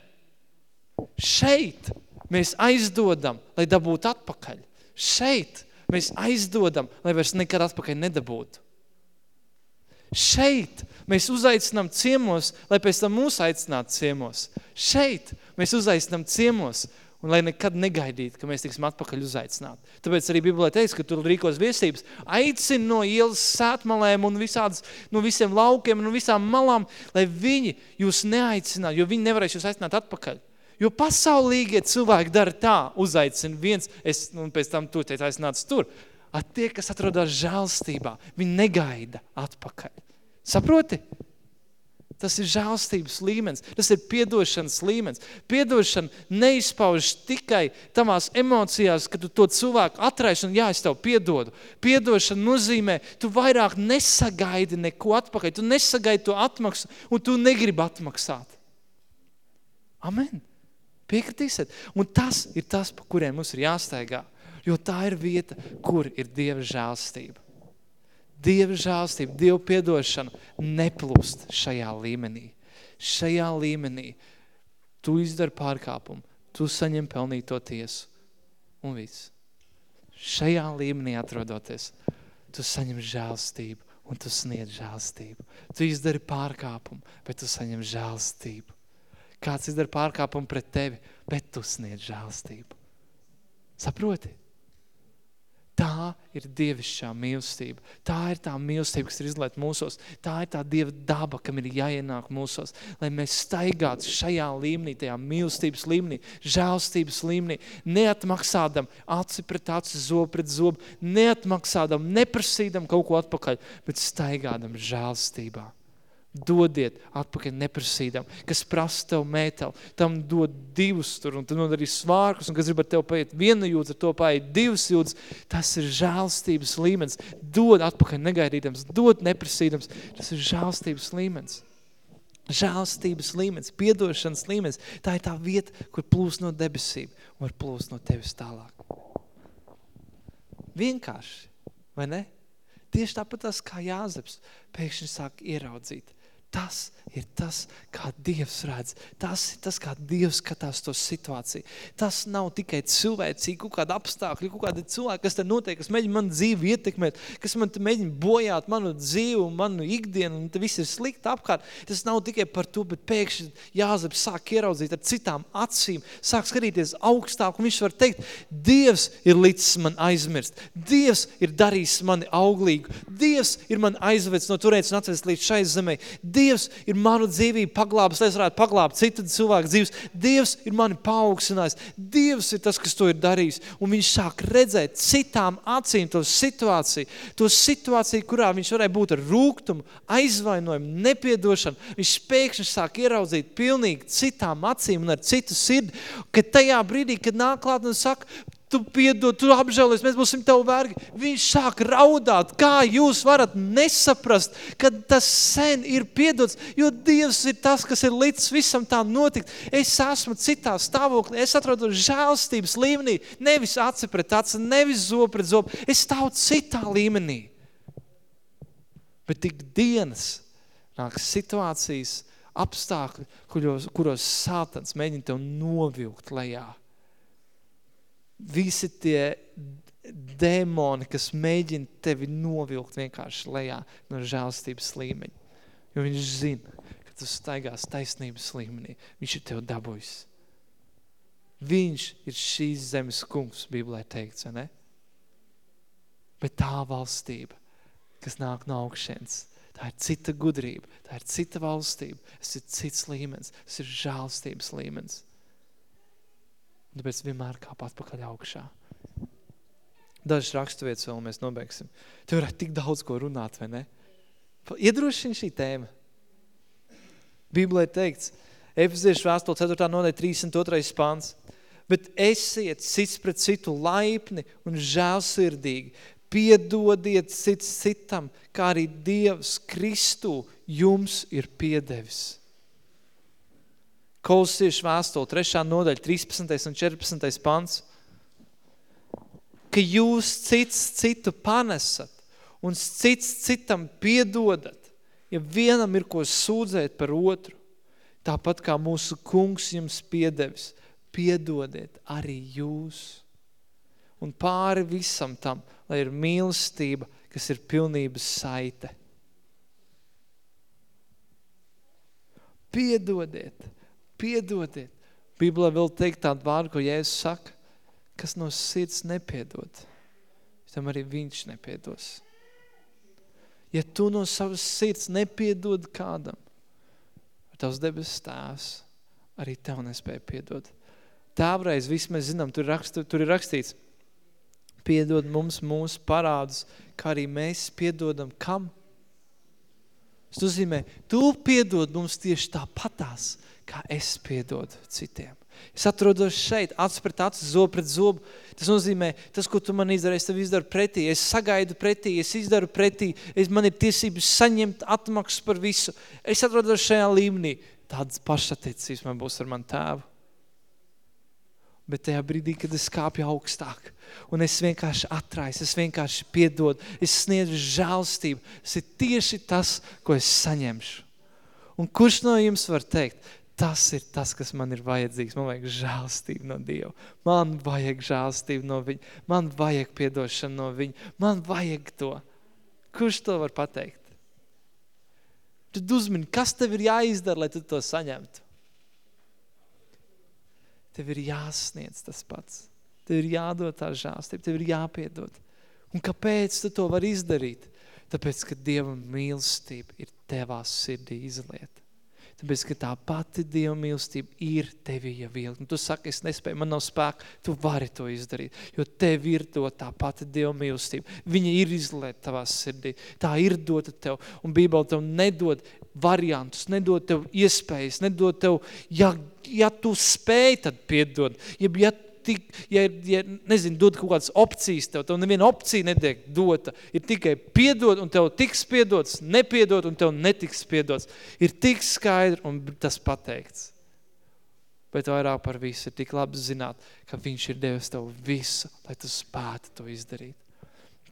Šeit mēs aizdodam, lai dabūtu atpakaļ. Šeit mēs aizdodam, lai vairs nekad atpakaļ nedabūtu. Šeit mēs uzaicinām ciemos, lai pēc tam mūs aicinātu ciemos. Šeit mēs uzaicinām ciemos, un lai nekad negaidītu, ka mēs tiksim atpakaļ uzaicināt. Tāpēc arī Bībelē teiks, ka tur rīkos viesības aicina no ielas sētmalēm un visādas, no visiem laukiem un visām malām, lai viņi jūs neaicinātu, jo viņi nevarēs jūs aicināt atpakaļ. Jo pasaulīgie cilvēki dara tā, uzaicina viens, es, un pēc tam tu teici aicināts tur. A tie, kas atrodas žēlstībā, viņi negaida atpakaļ. Saproti? Tas ir žēlstības līmenis, tas ir piedošanas līmenis. Piedošana neizpauž tikai tavās emocijās, ka tu to cilvēku atraisi un jā, es tev piedodu. Piedošana nozīmē, tu vairāk nesagaidi neko atpakaļ, tu nesagaidi to atmaksu un tu negribi atmaksāt. Amen. Piekritīsiet? Un tas ir tas, pa kuriem mums ir jāstaigā, jo tā ir vieta, kur ir Dieva žēlstība. Dieva žālstība, Dieva piedošana neplūst šajā līmenī. Šajā līmenī tu izdari pārkāpumu, tu saņem pelnīto tiesu un viss. Šajā līmenī atrodoties, tu saņem žālstību un tu sniedz žālstību. Tu izdari pārkāpumu, bet tu saņem žālstību. Kāds izdara pārkāpumu pret tevi, bet tu sniedz žālstību. Saproti? Tā ir dievišķā mīlestība. Tā ir tā mīlestība, kas ir izlieta mūsos. Tā ir tā dieva daba, kam ir jāienāk mūsos, lai mēs staigātu šajā līmenī, tajā mīlestības līmenī, žēlstības līmenī, neatmaksādam aci pret aci, zobu pret zobu, neatmaksādam, neprasīdam kaut ko atpakaļ, bet staigādam žēlstībā. Dodiet atpakaļ neprasīdam, kas prasa tev mēteli, tam dod divus tur, un tu dod arī svārkus, un kas grib ar tev paiet vienu jūdzi, ar to paiet divas jūdzes, tas ir žēlstības līmenis. Dod atpakaļ negaidīdams, dod neprasīdams, tas ir žēlstības līmenis. Žēlstības līmenis, piedošanas līmenis, tā ir tā vieta, kur plūs no debesīm un var plūst no tevis tālāk. Vienkārši, vai ne? Tieši tāpat tas kā Jāzeps pēkšņi sāk ieraudzīt Tas ir tas, kā Dievs redz. Tas ir tas, kā Dievs skatās to situāciju. Tas nav tikai cilvēcīgi, kaut kāda apstākļa, kaut kāda cilvēka, kas te notiek, kas mēģina manu dzīvi ietekmēt, kas man te mēģina bojāt manu dzīvi un manu ikdienu, un te viss ir slikti apkārt. Tas nav tikai par to, bet pēkšņi Jāzep sāk ieraudzīt ar citām acīm, sāk skatīties augstāk, un viņš var teikt, Dievs ir līdz man aizmirst. Dievs ir darījis mani auglīgu. Dievs ir man aizvedis no turēts un atvedis līdz šai zemē. Dievs ir manu dzīvību paglābis, lai es varētu paglābt citu cilvēku dzīves. Dievs ir mani paaugstinājis. Dievs ir tas, kas to ir darījis. Un viņš sāk redzēt citām acīm to situāciju, to situāciju, kurā viņš varēja būt ar rūgtumu, aizvainojumu, nepiedošanu. Viņš pēkšņi sāk ieraudzīt pilnīgi citām acīm un ar citu sirdi, ka tajā brīdī, kad nāk klāt un saka, tu piedod, tu apžēlies, mēs būsim tev vergi. Viņš sāk raudāt, kā jūs varat nesaprast, ka tas sen ir piedots, jo Dievs ir tas, kas ir līdz visam tā notikt. Es esmu citā stāvoklī, es atrodu žēlstības līmenī, nevis aci pret aci, nevis zobu pret zobu, es stāvu citā līmenī. Bet tik dienas nāk situācijas, apstākļi, kuros, kuros sātans mēģina tev novilkt lejā visi tie dēmoni, kas mēģina tevi novilkt vienkārši lejā no žēlstības līmeņa. Jo viņš zina, ka tu staigās taisnības līmenī. Viņš ir tev dabujis. Viņš ir šīs zemes kungs, Bībelē teikts, ne? Bet tā valstība, kas nāk no augšienes, tā ir cita gudrība, tā ir cita valstība, tas ir cits līmenis, tas ir žālstības līmenis. Un tāpēc vienmēr kāp atpakaļ augšā. Dažas raksturvietas vēl mēs nobeigsim. Te varētu tik daudz ko runāt, vai ne? Iedrošina šī tēma. Bībelē teikts, Efeziešu vēstule 4. nodaļa 32. pāns. Bet esiet cits pret citu laipni un žēlsirdīgi. Piedodiet cits citam, kā arī Dievs Kristu jums ir piedevis. Kolosiešu vēstuli, 3. nodaļa, 13. un 14. pants. Ka jūs cits citu panesat un cits citam piedodat, Ja vienam ir ko sūdzēt par otru, tāpat kā mūsu kungs jums piedevis, piedodiet arī jūs. Un pāri visam tam, lai ir mīlestība, kas ir pilnības saite. Piedodiet, piedodiet. Bībelē vēl teikt tādu vārdu, ko Jēzus saka, kas no sirds nepiedod, tam arī viņš nepiedos. Ja tu no savas sirds nepiedod kādam, tavs debes tēvs arī tev nespēja piedot. Tēvreiz viss mēs zinām, tur, rakst, tur ir rakstīts, piedod mums mūsu parādus, kā arī mēs piedodam kam? Tas nozīmē, tu piedod mums tieši tāpatās, kā es piedodu citiem. Es atrodos šeit, acis pret acis, zobu pret zobu. Tas nozīmē, tas, ko tu man izdari, es tev izdaru pretī, es sagaidu pretī, es izdaru pretī, es, man ir tiesības saņemt atmaksu par visu. Es atrodos šajā līmenī. Tādas pašattiecības man būs ar manu tēvu. Bet tajā brīdī, kad es kāpju augstāk, un es vienkārši atraisu, es vienkārši piedodu, es sniedzu žēlstību, tas ir tieši tas, ko es saņemšu. Un kurš no jums var teikt, tas ir tas, kas man ir vajadzīgs. Man vajag žēlstību no Dieva. Man vajag žēlstību no viņa. Man vajag piedošanu no viņa. Man vajag to. Kurš to var pateikt? Tad uzmini, kas tev ir jāizdara, lai tu to saņemtu? Tev ir jāsniedz tas pats. Tev ir jādod tā žēlstība, tev ir jāpiedod. Un kāpēc tu to var izdarīt? Tāpēc, ka Dieva mīlestība ir tevās sirdī izlieta. Tāpēc, ka tā pati Dieva mīlestība ir tevi jau vilkt. Un tu saki, es nespēju, man nav spēka, tu vari to izdarīt, jo tev ir dot tā pati Dieva mīlestība. Viņa ir izlieta tavā sirdī, tā ir dota tev. Un Bībele tev nedod variantus, nedod tev iespējas, nedod tev, ja, ja tu spēj, tad piedod. Ja, ja tik, ja, ja nezinu, dod kaut kādas opcijas tev, tev neviena opcija netiek dota, ir tikai piedod un tev tiks piedots, nepiedod un tev netiks piedots. Ir tik skaidri un tas pateikts. Bet vairāk par visu ir tik labi zināt, ka viņš ir devis tev visu, lai tu spētu to izdarīt.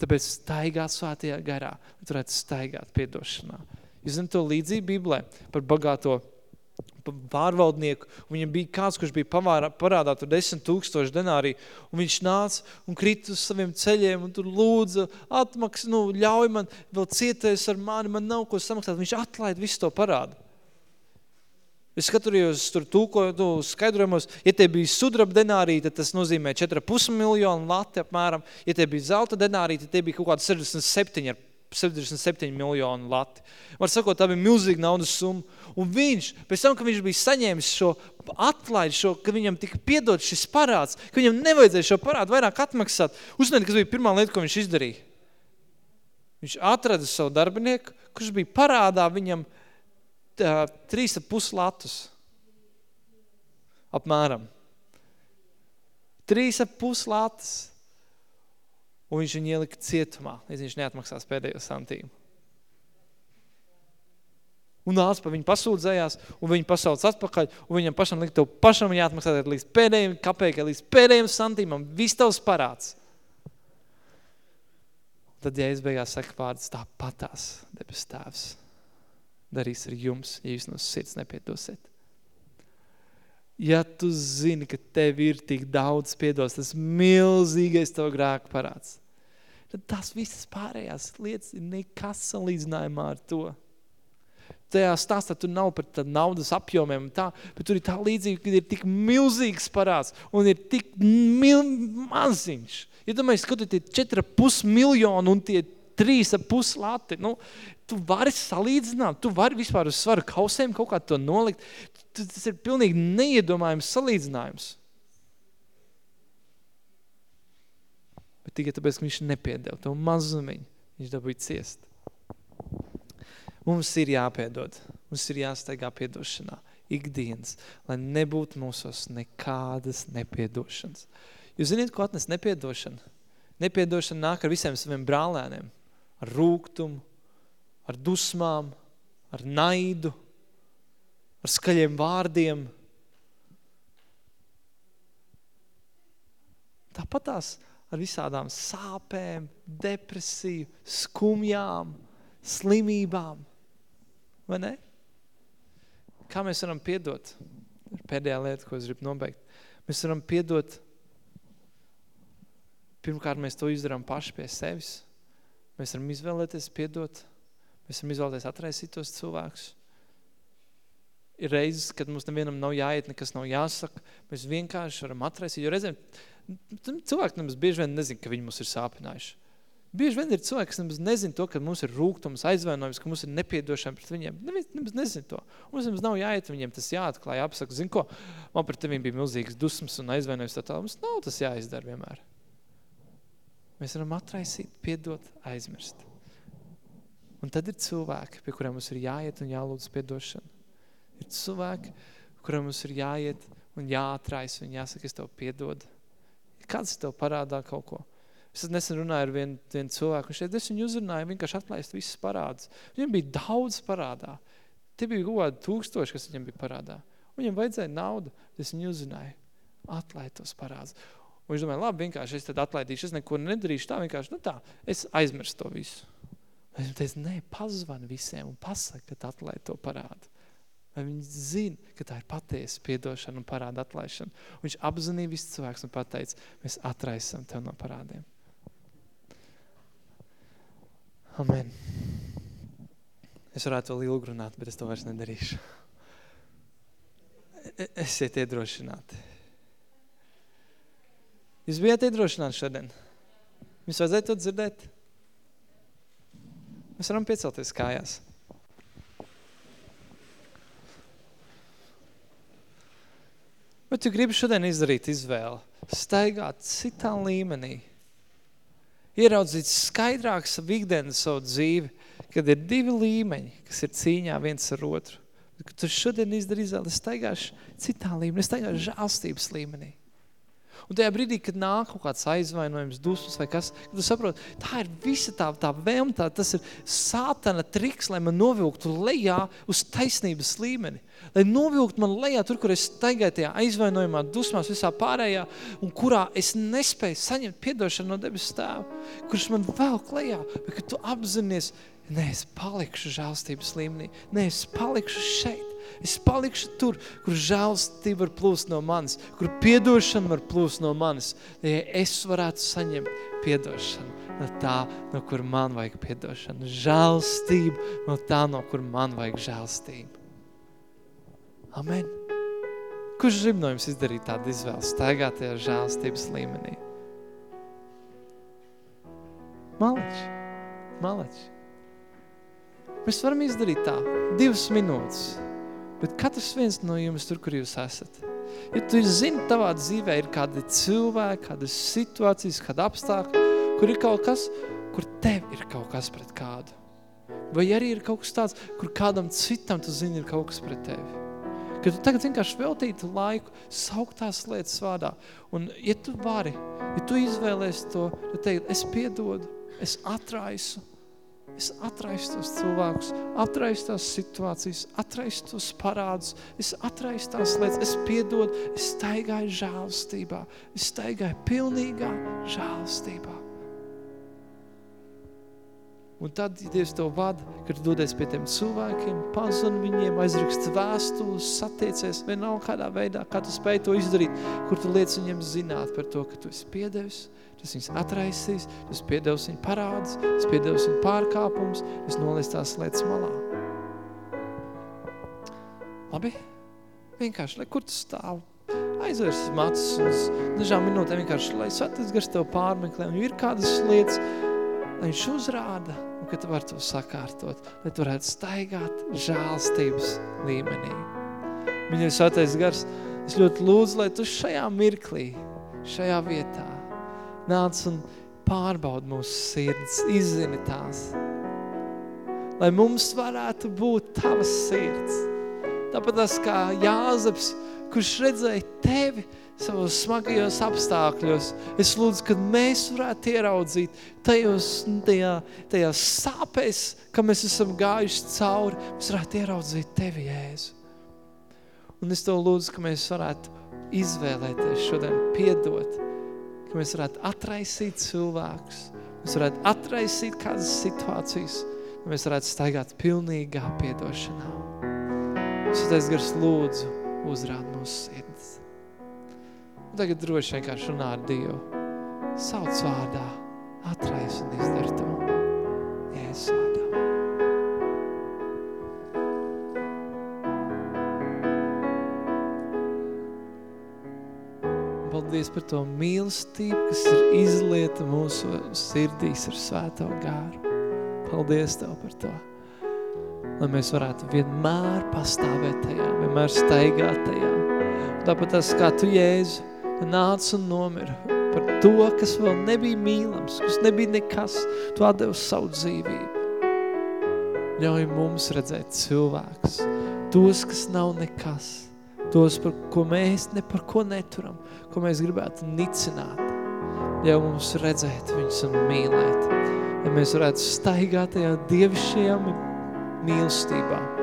Tāpēc staigāt svētajā garā, lai tu varētu staigāt piedošanā. Jūs zināt to līdzību Bībelē par bagāto pārvaldnieku, un viņam bija kāds, kurš bija pavārā, parādā tur desmit tūkstoši denārī, un viņš nāca un krita uz saviem ceļiem, un tur lūdza, atmaks, nu, ļauj man vēl cieties ar mani, man nav ko samaksāt, viņš atlaid visu to parādu. Es skatījos tur tūko, tu skaidrojumos, ja te bija sudraba denārī, tad tas nozīmē 4,5 miljonu lati apmēram, ja te bija zelta denārī, tad te bija kaut kāda 67 ar 67 miljonu lati. Var sakot, tā bija milzīga naudas summa. Un viņš, pēc tam, ka viņš bija saņēmis šo atlaidi, šo, ka viņam tika piedot šis parāds, ka viņam nevajadzēja šo parādu vairāk atmaksāt, uzmanīt, kas bija pirmā lieta, ko viņš izdarīja. Viņš atrada savu darbinieku, kurš bija parādā viņam tā, trīs pus latus. Apmēram. Trīs pus latus un viņš viņu ielika cietumā, līdz viņš neatmaksās pēdējo santīmu. Un nāc pa viņu pasūdzējās, un viņu pasauc atpakaļ, un viņam pašam likt tev pašam jāatmaksā līdz pēdējiem kapeikai, līdz pēdējiem santīmam, viss tavs parāds. Tad, ja es beigās saku vārdus, tā patās, debes tēvs, darīs ar jums, ja jūs no sirds nepiedosiet. Ja tu zini, ka tev ir tik daudz piedos, tas milzīgais tev grēku parāds, tad tās visas pārējās lietas ir nekas salīdzinājumā ar to. Tajā stāstā tur nav par naudas apjomiem tā, bet tur ir tā līdzīga, ka ir tik milzīgs parāds un ir tik mil, maziņš. Ja domāju, skatīt, ir 4,5 miljoni un tie 3,5 lati, nu, tu vari salīdzināt, tu vari vispār uz svaru kausēm kaut kā to nolikt. Tas ir pilnīgi neiedomājums salīdzinājums. Tikai tāpēc, ka viņš nepiedeva to mazumiņu. Viņš dabūja ciest. Mums ir jāpiedod. Mums ir jāsteigā piedošanā ikdienas, lai nebūtu mūsos nekādas nepiedošanas. Jūs ziniet, ko atnes nepiedošana? Nepiedošana nāk ar visiem saviem brālēniem. Ar rūgtumu, ar dusmām, ar naidu, ar skaļiem vārdiem. Tāpat tās ar visādām sāpēm, depresiju, skumjām, slimībām. vai ne? Kā mēs varam piedot? Pēdējā lieta, ko es gribu nobeigt. Mēs varam piedot, pirmkārt mēs to izdarām paši pie sevis. Mēs varam izvēlēties piedot, mēs varam izvēlēties atraisīt tos cilvēkus. Ir reizes, kad mums nevienam nav jāiet, nekas nav jāsaka, mēs vienkārši varam atraisīt, jo reizēm cilvēki nemaz bieži vien nezin, ka viņi mums ir sāpinājuši. Bieži vien ir cilvēki, kas nemaz nezin to, ka mums ir rūgtums, aizvainojums, ka mums ir nepiedošana pret viņiem. Neviens nemaz nezin to. Mums nemaz nav jāiet viņiem, tas jāatklāj, apsaka, zin ko, man pret tevīm bija milzīgas dusmas un aizvainojums tā tā. Mums nav tas jāizdara vienmēr. Mēs varam atraisīt, piedot, aizmirst. Un tad ir cilvēki, pie kuriem mums ir jāiet un jālūdz piedošana. Ir cilvēki, kuriem mums ir jāiet un jāatrais un jāsaka, es tev piedodu. Kāds tev parādā kaut ko? Es nesen runāju ar vienu, vienu cilvēku, un šeit es viņu uzrunāju, vienkārši atlaist visas parādus. Viņam bija daudz parādā. Tie bija kaut kādi tūkstoši, kas viņam bija parādā. Viņam vajadzēja naudu, es viņu uzrunāju. Atlaid tos parādus. Un viņš domāja, labi, vienkārši es tad atlaidīšu, es neko nedarīšu tā, vienkārši, nu tā, es aizmirstu to visu. Viņš teica, nē, pazvani visiem un pasaka, ka atlaid to parādu. Vai viņi zina, ka tā ir patiesa piedošana un parāda atlaišana. Un viņš apzinīja visu cilvēks un pateica, mēs atraisam tev no parādiem. Amen. Es varētu vēl ilgi runāt, bet es to vairs nedarīšu. E, esiet iedrošināti. Jūs bijāt iedrošināti šodien? Jums vajadzēja to dzirdēt? Mēs varam piecelties kājās. Bet tu gribi šodien izdarīt izvēli, staigāt citā līmenī, ieraudzīt skaidrāk savu ikdienas savu dzīvi, kad ir divi līmeņi, kas ir cīņā viens ar otru. Kad tu šodien izdari izvēli, staigāšu citā līmenī, staigāšu žālstības līmenī. Un tajā brīdī, kad nāk kaut kāds aizvainojums, dusmas vai kas, kad tu saproti, tā ir visa tā, tā vēlme, tā, tas ir sātana triks, lai man novilktu lejā uz taisnības līmeni. Lai novilktu man lejā tur, kur es staigāju tajā aizvainojumā, dusmās, visā pārējā, un kurā es nespēju saņemt piedošanu no debes tēva, kurš man velk lejā, bet kad tu apzinies, nē, es palikšu žālstības līmenī, nē, es palikšu šeit, Es palikšu tur, kur žēlstība var plūst no manis, kur piedošana var plūst no manis, lai es varētu saņemt piedošanu no tā, no kur man vajag piedošanu. Žēlstību no tā, no kur man vajag žēlstību. Amen. Kurš grib no jums izdarīt tādu izvēli, staigāt tajā žēlstības līmenī? Maleči, maleči. Mēs varam izdarīt tā, divas minūtes bet katrs viens no jums tur, kur jūs esat. Ja tu zini, tavā dzīvē ir kādi cilvēki, kādas situācijas, kāda apstākļa, kur ir kaut kas, kur tev ir kaut kas pret kādu. Vai arī ir kaut kas tāds, kur kādam citam, tu zini, ir kaut kas pret tevi. Kad tu tagad vienkārši veltītu laiku, saukt tās lietas vārdā. Un, ja tu vari, ja tu izvēlēsi to, tu teikt, es piedodu, es atraisu, Es atraisu tos cilvēkus, atraisu tās situācijas, atraisu tos parādus, es atraisu tās lietas, es piedodu, es staigāju žālstībā, es staigāju pilnīgā žālstībā. Un tad, ja Dievs tev vada, kad dodies pie tiem cilvēkiem, pazun viņiem, aizrakst vēstules, satiecies, vienalga kādā veidā, kā tu spēj to izdarīt, kur tu liec viņiem zināt par to, ka tu esi piedevis, tas viņus atraisīs, tas piedevs viņu parādus, tas piedevs viņu pārkāpums, tas nolīs tās lietas malā. Labi? Vienkārši, lai kur tu stāv, aizvērs matus un dažām minūtēm vienkārši, lai svētais gars tev pārmeklē, un ir kādas lietas, lai viņš uzrāda, un ka tu vari to sakārtot, lai tu varētu staigāt žālstības līmenī. Ir svētais gars, es ļoti lūdzu, lai tu šajā mirklī, šajā vietā, nāc un pārbaud mūsu sirds, izzini tās. Lai mums varētu būt tavas sirds. Tāpat tas kā Jāzeps, kurš redzēja tevi savos smagajos apstākļos. Es lūdzu, kad mēs varētu ieraudzīt tajos, tajā, tajā sāpēs, ka mēs esam gājuši cauri, mēs varētu ieraudzīt tevi, Jēzu. Un es tev lūdzu, ka mēs varētu izvēlēties šodien piedot, ka mēs varētu atraisīt cilvēkus, mēs varētu atraisīt kādas situācijas mēs varētu staigāt pilnīgā piedošanā. Svētais gars lūdzu uzrāda mūsu sirds. Tagad droši vienkārši runā ar Dievu. Sauc vārdā, atrais un izdara to. Jēzus vārdā. Paldies par to mīlestību, kas ir izlieta mūsu sirdīs ar svēto gāru. Paldies Tev par to. Lai mēs varētu vienmēr pastāvēt tajā, vienmēr staigāt tajā. Tāpat tas, kā Tu, Jēzu, nāc un nomira par to, kas vēl nebija mīlams, kas nebija nekas, Tu atdevi savu dzīvību. Ļauj mums redzēt cilvēkus, tos, kas nav nekas, tos, par ko mēs ne par ko neturam, ko mēs gribētu nicināt. Ļauj mums redzēt viņus un mīlēt, lai mēs varētu staigāt tajā dievišķajā mīlestībā, un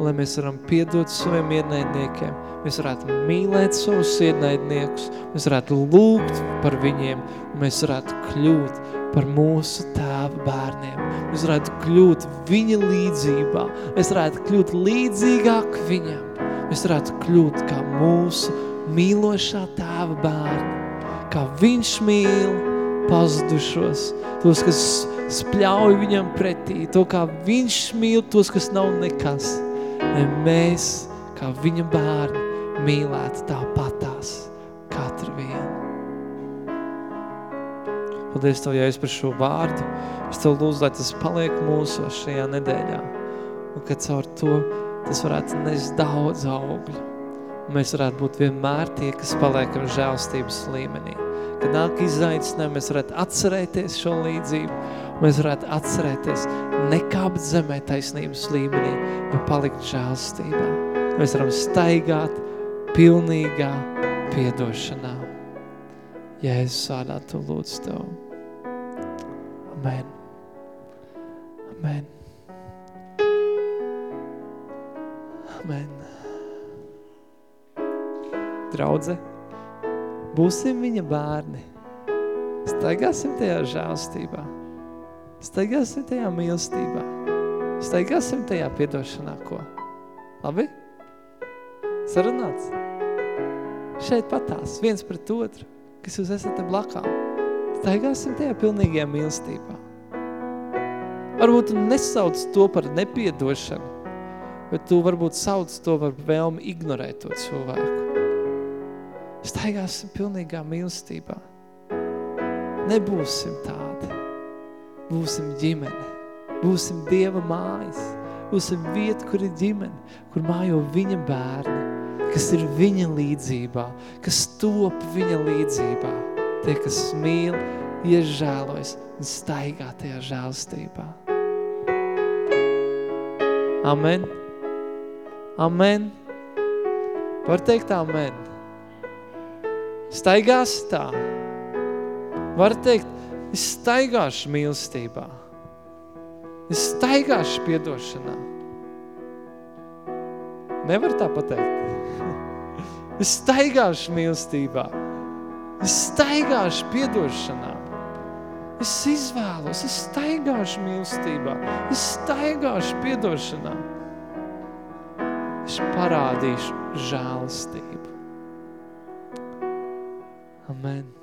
lai mēs varam piedot saviem ienaidniekiem, mēs varētu mīlēt savus ienaidniekus, mēs varētu lūgt par viņiem, un mēs varētu kļūt par mūsu tēva bērniem. Mēs varētu kļūt viņa līdzībā, mēs varētu kļūt līdzīgāk viņam, mēs varētu kļūt kā mūsu mīlošā tēva bērni, kā viņš mīl pazudušos, tos, kas spļauj viņam pretī, to, kā viņš mīl tos, kas nav nekas, lai mēs, kā viņa bērni, mīlētu tāpatās katru vienu. Paldies Tev, Jēzus, par šo vārdu. Es Tev lūdzu, lai tas paliek mūsu šajā nedēļā. Un ka caur to tas varētu nest daudz augļu. Un mēs varētu būt vienmēr tie, kas paliekam žēlstības līmenī. Kad nāk izaicinājumi, mēs varētu atcerēties šo līdzību. Mēs varētu atcerēties nekāpt zemē taisnības līmenī, bet palikt žēlstībā. Mēs varam staigāt pilnīgā piedošanā. Jēzus vārdā tu lūdzu Tev. Amen. Amen. Amen. Draudze, būsim viņa bērni. Staigāsim tajā žēlstībā. Staigāsim tajā mīlestībā. Staigāsim tajā piedošanā, ko? Labi? Sarunāts? Šeit patās, viens pret otru, kas jūs esat blakām. Staigāsim tajā pilnīgajā mīlestībā. Varbūt tu nesauc to par nepiedošanu, bet tu varbūt sauc to par vēlmi ignorēt to cilvēku. Staigāsim pilnīgā mīlestībā. Nebūsim tādi. Būsim ģimene. Būsim Dieva mājas. Būsim vieta, kur ir ģimene, kur mājo viņa bērni, kas ir viņa līdzībā, kas top viņa līdzībā. Tie, kas mīl, iežēlojas un staigā tajā žēlstībā. Amen. Amen. Var teikt amen. Staigās tā. Var teikt, es staigāšu mīlestībā. Es staigāšu piedošanā. Nevar tā pateikt. Es staigāšu mīlestībā. Es staigāšu piedošanā. Es izvēlos, es staigāšu mīlestībā. Es staigāšu piedošanā. Es parādīšu žēlastību. Amen.